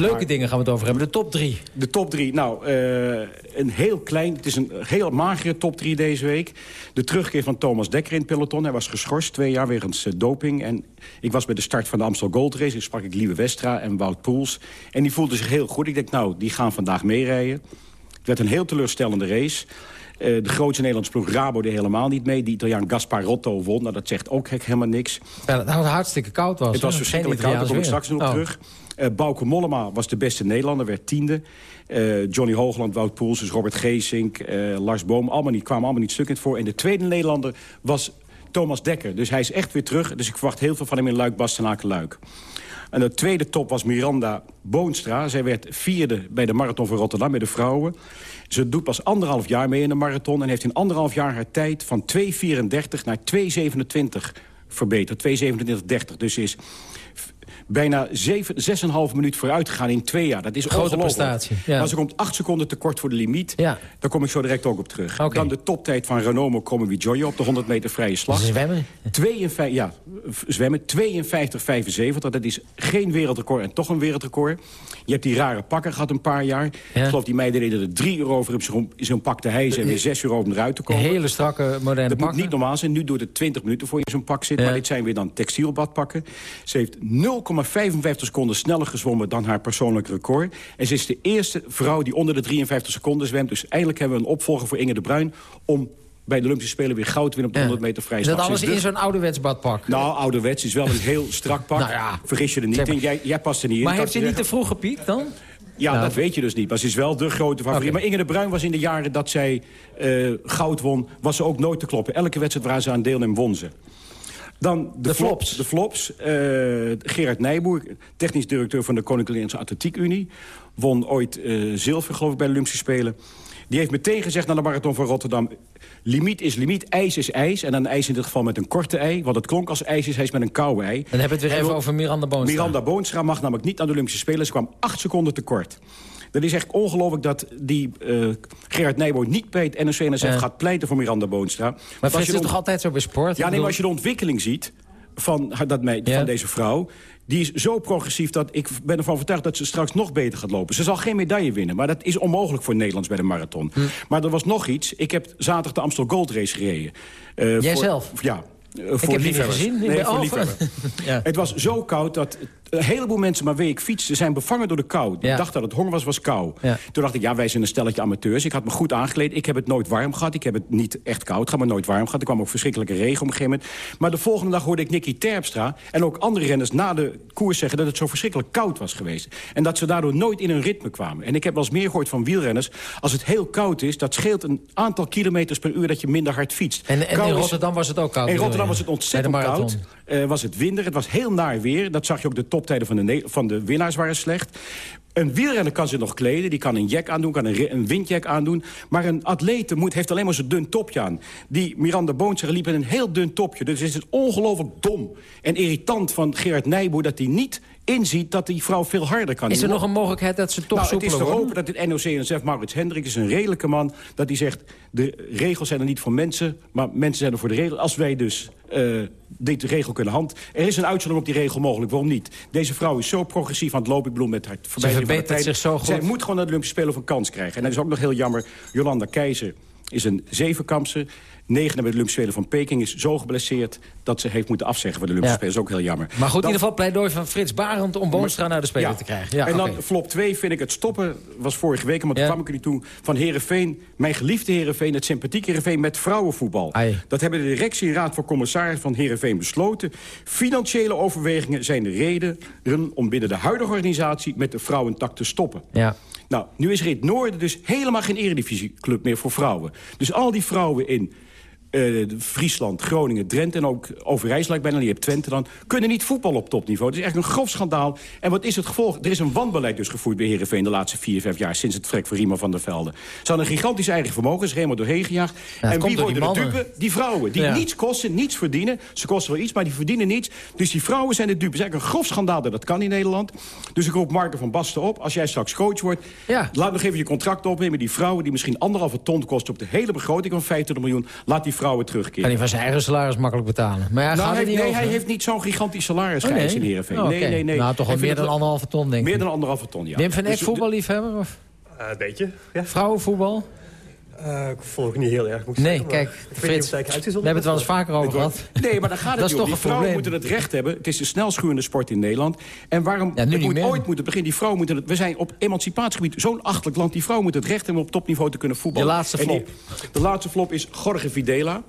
Speaker 13: Leuke
Speaker 26: Maar-
Speaker 13: dingen gaan we het over hebben. De top drie.
Speaker 26: De top drie. Nou, eh, een heel klein, het is een heel magere top drie deze week. De terugkeer van Thomas Dekker in het peloton. Hij was geschorst twee jaar wegens eh, doping. En ik was bij de start van de Amstel Gold Race. Ik sprak ik Lieve Westra en Wout Poels. En die voelden zich heel goed. Ik denk, nou, die gaan vandaag meerijden. Het werd een heel teleurstellende race. Eh, de grootste Nederlandse ploeg Rabo deed helemaal niet mee. Die Italiaan Gasparotto won. Nou, dat zegt ook helemaal niks.
Speaker 13: Ja, dat het hartstikke koud was.
Speaker 26: Het was verschrikkelijk koud, daar kom ik straks nog terug. Eh Bauke Mollema was de beste Nederlander, werd tiende. Eh, Johnny Hoogland, Wout Poels, dus Robert Geesink, eh, Lars Boom... Allemaal niet, kwamen allemaal niet stukkend voor. En de tweede Nederlander was Thomas Dekker. Dus hij is echt weer terug. Dus ik verwacht heel veel van hem in Luik, Bastenaken, Luik. En de tweede top was Miranda Boonstra. Zij werd vierde bij de Marathon van Rotterdam, bij de vrouwen. Ze doet pas anderhalf jaar mee in de marathon... en heeft in anderhalf jaar haar tijd van 2,34 naar 2,27 verbeterd. 2,27,30. Dus is bijna zeven- 6,5 minuut vooruit gegaan in twee jaar. Dat is
Speaker 13: Grote
Speaker 26: ongelooflijk.
Speaker 13: prestatie, ja.
Speaker 26: Maar ze komt 8 seconden tekort voor de limiet.
Speaker 13: Ja.
Speaker 26: Daar kom ik zo direct ook op terug. Dan de toptijd van Renomo Kromowidjojo op de 100 meter vrije slag.
Speaker 13: Zwemmen?
Speaker 26: 52, ja, zwemmen. 52,75. Dat is geen wereldrecord en toch een wereldrecord. Je hebt die rare pakken gehad een paar jaar. Ik geloof die meiden deden er 3 euro over op zo'n zo'n pak te hijsen... en weer 6 euro om eruit te komen.
Speaker 13: Hele strakke, moderne
Speaker 26: Dat moet
Speaker 13: pakken.
Speaker 26: niet normaal zijn. Nu doet het 20 minuten voor je in zo'n pak zit. Maar dit zijn weer dan textielbadpakken. Ze heeft 0,55 seconden sneller gezwommen dan haar persoonlijk record. En ze is de eerste vrouw die onder de 53 seconden zwemt. Dus eindelijk hebben we een opvolger voor Inge de Bruin... om bij de Olympische Spelen weer goud te winnen op de 100 meter vrije
Speaker 13: Is dat alles in
Speaker 26: de-
Speaker 13: zo'n ouderwets badpak?
Speaker 26: Nou, ouderwets is wel een heel strak pak.
Speaker 13: Nou ja.
Speaker 26: Vergis je er niet
Speaker 13: maar.
Speaker 26: in. Jij, jij past er niet in.
Speaker 13: Maar heeft ze
Speaker 26: je
Speaker 13: niet te vroeg gepiekt dan?
Speaker 26: Ja,
Speaker 13: Nou,
Speaker 26: dat weet je dus niet. Maar ze is wel de grote favoriet. Maar Inge de Bruin was in de jaren dat zij eh, goud won... was ze ook nooit te kloppen. Elke wedstrijd waar ze aan deelneem, won ze. Dan de,
Speaker 13: De
Speaker 26: flops. De flops. Eh, Gerard Nijboer, technisch directeur van de Koninklijke Atletiek Unie... won ooit eh, zilver, geloof ik, bij de Olympische Spelen. Die heeft meteen gezegd naar de Marathon van Rotterdam... limiet is limiet, ijs is ijs. En dan ijs in dit geval met een korte ei. Want het klonk als ijs is, hij is met een koude ei.
Speaker 13: Dan hebben we het weer
Speaker 26: En
Speaker 13: even over Miranda Boonstra.
Speaker 26: Miranda Boonstra mag namelijk niet aan de Olympische Spelen. Ze kwam acht seconden tekort. Dat is echt ongelooflijk dat die eh, Gerard niet bij het NOC-NSF
Speaker 13: Ja.
Speaker 26: gaat pleiten voor Miranda Boonstra.
Speaker 13: Maar het is toch altijd zo bij sport?
Speaker 26: ja, nee, maar als je de ontwikkeling ziet van, dat meid,
Speaker 13: Ja.
Speaker 26: van deze vrouw... die is zo progressief dat ik ben ervan overtuigd dat ze straks nog beter gaat lopen. Ze zal geen medaille winnen, maar dat is onmogelijk voor Nederlands bij de marathon.
Speaker 13: Hm.
Speaker 26: Maar er was nog iets. Ik heb zaterdag de Amstel Gold Race gereden. Eh,
Speaker 13: Jij
Speaker 26: voor-
Speaker 13: zelf?
Speaker 26: Ja. Eh, voor
Speaker 13: heb niet
Speaker 26: liefhebbers.
Speaker 13: gezien. Ik
Speaker 26: Nee, voor
Speaker 13: ja.
Speaker 26: Het was zo koud dat een heleboel mensen maar wie ik fietste zijn bevangen door de kou.
Speaker 13: Ja.
Speaker 26: Ik dacht dat het honger was, was kou.
Speaker 13: Ja.
Speaker 26: Toen dacht ik, ja, wij zijn een stelletje amateurs. Ik had me goed aangekleed. Ik heb het nooit warm gehad. Ik heb het niet echt koud gehad, maar nooit warm gehad. Er kwam ook verschrikkelijke regen op een gegeven moment. Maar de volgende dag hoorde ik Nicky Terpstra... en ook andere renners na de koers zeggen... dat het zo verschrikkelijk koud was geweest. En dat ze daardoor nooit in een ritme kwamen. En ik heb wel eens meer gehoord van wielrenners... als het heel koud is, dat scheelt een aantal kilometers per uur... dat je minder hard fietst.
Speaker 13: En, in Rotterdam was het ook koud.
Speaker 26: in Rotterdam? Was het ontzettend koud. Eh, was het winter, het was heel naar weer. Dat zag je ook, de toptijden van de, van de winnaars waren slecht. Een wielrenner kan zich nog kleden, die kan een jack aandoen, kan een, een windjack aandoen. Maar een atlete moet, heeft alleen maar zo'n dun topje aan. Die Miranda Boonstra liep in een heel dun topje. Dus het is ongelooflijk dom en irritant van Gerard Nijboer... dat hij niet inziet dat die vrouw veel harder kan.
Speaker 13: Is er
Speaker 26: Die
Speaker 13: nog een mogelijkheid dat ze toch
Speaker 26: nou, het is te hopen dat het NOC-NSF, Maurits Hendrik, is een redelijke man... dat hij zegt, de regels zijn er niet voor mensen, maar mensen zijn er voor de regels. Als wij dus eh deze regel kunnen hand... Er is een uitzondering op die regel mogelijk, waarom niet? Deze vrouw is zo progressief aan het lopen, ik bedoel met haar verbetering de
Speaker 13: verbetert zich zo goed.
Speaker 26: Zij moet gewoon naar de Olympische Spelen of een kans krijgen. En dat is ook nog heel jammer. Jolanda Keizer is een zevenkampse. Negende bij de Olympische Spelen van Peking is zo geblesseerd... dat ze heeft moeten afzeggen voor de Olympische
Speaker 13: Ja.
Speaker 26: Spelen. Dat is ook heel jammer.
Speaker 13: Maar goed, in ieder geval pleidooi van Frits Barend... om Boonstra naar de Spelen
Speaker 26: ja.
Speaker 13: te krijgen. Ja,
Speaker 26: en dan flop 2 vind ik het stoppen, was vorige week... maar toen kwam ik er niet toe, van Herenveen, mijn geliefde Herenveen... het sympathieke Herenveen met vrouwenvoetbal. Dat hebben de directie en raad voor commissaris van Herenveen besloten. Financiële overwegingen zijn de reden om binnen de huidige organisatie... met de vrouwentak te stoppen.
Speaker 13: Ja.
Speaker 26: Nou, nu is er in het noorden dus helemaal geen eredivisieclub meer voor vrouwen. Dus al die vrouwen in eh, Friesland, Groningen, Drenthe en ook Overijssel, ik bijna niet hebt Twente dan, kunnen niet voetballen op topniveau. Het is echt een grof schandaal. En wat is het gevolg? Er is een wanbeleid dus gevoerd bij Heerenveen de laatste vier, vijf jaar, sinds het vrek van Riemer van der Velde. Ze hadden een gigantisch eigen vermogen, is er helemaal doorheen gejaagd. en wie worden de dupe? Die vrouwen, die
Speaker 13: Ja.
Speaker 26: niets kosten, niets verdienen. Ze kosten wel iets, maar die verdienen niets. Dus die vrouwen zijn de dupe. Het is eigenlijk een grof schandaal dat dat kan in Nederland. Dus ik roep Marco van Basten op, als jij straks coach wordt... laat nog even je contract opnemen. Die vrouwen die misschien anderhalve ton kosten op de hele begroting van 25 miljoen... laat die vrouwen terugkeren.
Speaker 13: Kan hij van zijn eigen salaris makkelijk betalen. Maar ja,
Speaker 26: Nou,
Speaker 13: gaat
Speaker 26: hij,
Speaker 13: niet
Speaker 26: nee,
Speaker 13: over,
Speaker 26: hij heeft niet zo'n gigantisch salaris
Speaker 13: Oh, nee?
Speaker 26: geëist in Heerenveen.
Speaker 13: Oh,
Speaker 26: Nee,
Speaker 13: oké.
Speaker 26: nee, nee.
Speaker 13: Nou, toch wel
Speaker 26: Hij
Speaker 13: meer dan anderhalve ton, denk ik.
Speaker 26: Meer dan anderhalve ton, ja.
Speaker 13: Wim van Eck,
Speaker 26: Dus-
Speaker 13: voetballiefhebber? Of?
Speaker 25: een beetje, ja.
Speaker 13: Vrouwenvoetbal?
Speaker 25: Eh, ik volg het niet heel erg, moet ik
Speaker 13: Nee,
Speaker 25: zeggen,
Speaker 13: kijk,
Speaker 25: ik weet niet of
Speaker 13: Frits,
Speaker 25: het eigenlijk
Speaker 13: we hebben het wel eens vaker over gehad.
Speaker 26: Nee, maar dan gaat het
Speaker 13: Dat is toch
Speaker 26: Die
Speaker 13: een
Speaker 26: vrouwen
Speaker 13: probleem.
Speaker 26: moeten het recht hebben. Het is de snelschuwende sport in Nederland. En waarom
Speaker 13: nu
Speaker 26: moet
Speaker 13: meer.
Speaker 26: ooit moeten beginnen. Die vrouwen moeten het, we zijn op emancipatiegebied zo'n achtelijk land. Die vrouwen moeten het recht hebben om op topniveau te kunnen voetballen.
Speaker 13: De laatste
Speaker 26: die-
Speaker 13: flop.
Speaker 26: de laatste flop is Jorge Videla.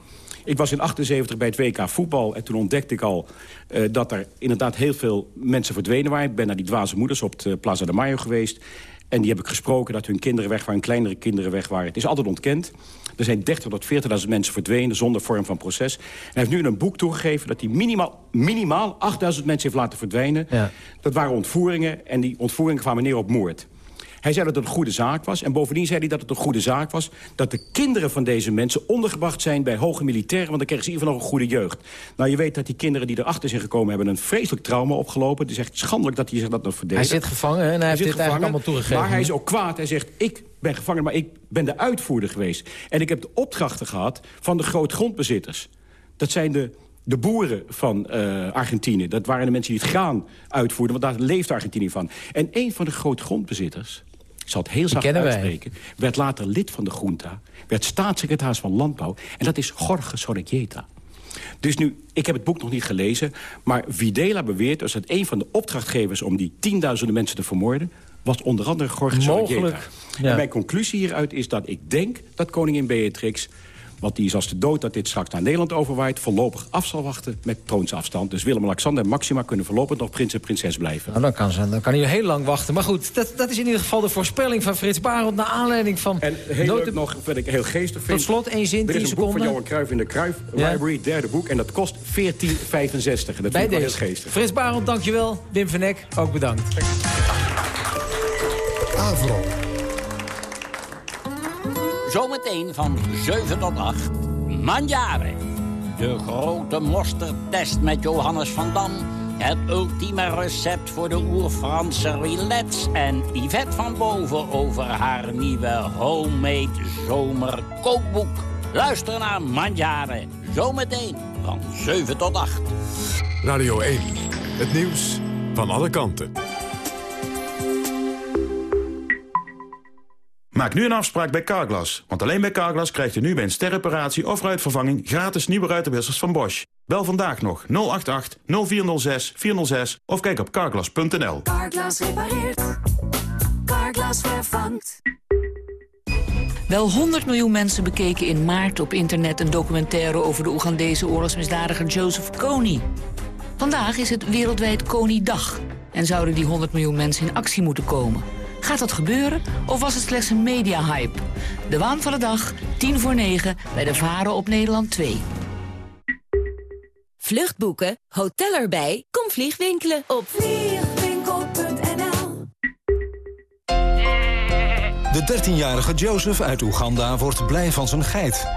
Speaker 26: Ik was in 78 bij het WK voetbal en toen ontdekte ik al eh, dat er inderdaad heel veel mensen verdwenen waren. Ik ben naar die dwaze moeders op de Plaza de Mayo geweest. En die heb ik gesproken dat hun kinderen weg waren, kleinere kinderen weg waren. Het is altijd ontkend. Er zijn 30 tot 40.000 mensen verdwenen zonder vorm van proces. En hij heeft nu in een boek toegegeven dat hij minimaal, minimaal 8.000 mensen heeft laten verdwijnen. Dat waren ontvoeringen en die ontvoeringen kwamen neer op moord. Hij zei dat het een goede zaak was. En bovendien zei hij dat het een goede zaak was... dat de kinderen van deze mensen ondergebracht zijn bij hoge militairen... want dan krijgen ze in ieder geval nog een goede jeugd. Nou, je weet dat die kinderen die erachter zijn gekomen... hebben een vreselijk trauma opgelopen. Het is echt schandelijk dat hij zich dat nog
Speaker 13: Hij
Speaker 26: verdedigt.
Speaker 13: zit gevangen en hij, heeft
Speaker 26: zit
Speaker 13: dit eigenlijk
Speaker 26: gevangen,
Speaker 13: allemaal toegegeven.
Speaker 26: Maar hij is ook kwaad. Hij zegt, ik ben gevangen, maar ik ben de uitvoerder geweest. En ik heb de opdrachten gehad van de grootgrondbezitters. Dat zijn de, de boeren van eh, Argentinië. Dat waren de mensen die het graan uitvoerden, want daar leeft Argentinië van. En een van de grootgrondbezitters, zal het heel zacht
Speaker 13: wij.
Speaker 26: uitspreken... werd later lid van de junta, werd staatssecretaris van Landbouw... en dat is Jorge Sorregieta. Dus nu, ik heb het boek nog niet gelezen... maar Videla beweert dus dat een van de opdrachtgevers... om die tienduizenden mensen te vermoorden... was onder andere Jorge Sorregieta.
Speaker 13: Ja.
Speaker 26: En mijn conclusie hieruit is dat ik denk dat koningin Beatrix... want die is als de dood dat dit straks naar Nederland overwaait... voorlopig af zal wachten met troonsafstand. Dus Willem-Alexander en Maxima kunnen voorlopig nog prins en prinses blijven.
Speaker 13: Nou, dan kan, ze, dan kan hij heel lang wachten. Maar goed, dat, dat is in ieder geval de voorspelling van Frits Barend... naar aanleiding van...
Speaker 26: En heel leuk nog, wat ik heel geestig vind...
Speaker 13: Tot slot, één zin,
Speaker 26: Er is
Speaker 13: 10
Speaker 26: een boek van
Speaker 13: seconden.
Speaker 26: Johan Cruijff in de Cruijff
Speaker 13: Ja.
Speaker 26: Library, derde boek... en dat kost 14,65. Dat
Speaker 13: Bij
Speaker 26: vind ik wel heel
Speaker 13: deze.
Speaker 26: geestig.
Speaker 13: Frits Barend, dankjewel. Wim van Eck, ook bedankt.
Speaker 1: Avro.
Speaker 29: Zometeen van 7 tot 8. Mandjaren. De grote mosterdtest met Johannes van Dam. Het ultieme recept voor de oer-Franse rillettes. En Yvette van Boven over haar nieuwe homemade zomerkookboek. Luister naar Mandjaren. Zometeen van 7 tot 8.
Speaker 1: Radio 1. Het nieuws van alle kanten.
Speaker 30: Maak nu een afspraak bij Carglass. Want alleen bij Carglass krijgt u nu bij een sterreparatie of ruitvervanging... gratis nieuwe ruitenwissers van Bosch. Bel vandaag nog 088 0406 406 of kijk op carglass.nl.
Speaker 20: Carglass repareert. Carglass vervangt.
Speaker 31: Wel 100 miljoen mensen bekeken in maart op internet een documentaire over de Oegandese oorlogsmisdadiger Joseph Kony. Vandaag is het wereldwijd Kony-dag en zouden die 100 miljoen mensen in actie moeten komen. Gaat dat gebeuren of was het slechts een media-hype? De waan van de dag, 10 voor 9, bij de Varen op Nederland 2.
Speaker 32: Vluchtboeken, hotel erbij, kom vliegwinkelen op
Speaker 20: Vliegwinkel.nl
Speaker 33: De 13-jarige Joseph uit Oeganda wordt blij van zijn geit.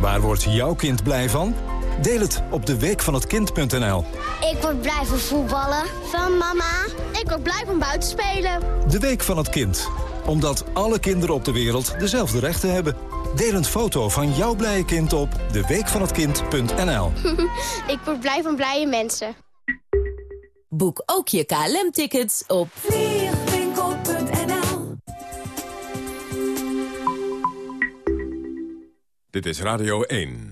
Speaker 33: Waar wordt jouw kind blij van? Deel het op de weekvanhetkind.nl.
Speaker 34: Ik word blij van voetballen. Van mama. Ik word blij van buiten spelen.
Speaker 33: De Week van het Kind. Omdat alle kinderen op de wereld dezelfde rechten hebben. Deel een foto van jouw blije kind op deweekvanhetkind.nl.
Speaker 34: ik word blij van blije mensen.
Speaker 32: Boek ook je KLM-tickets op
Speaker 20: Vliegwinkel.nl
Speaker 1: Dit is Radio 1.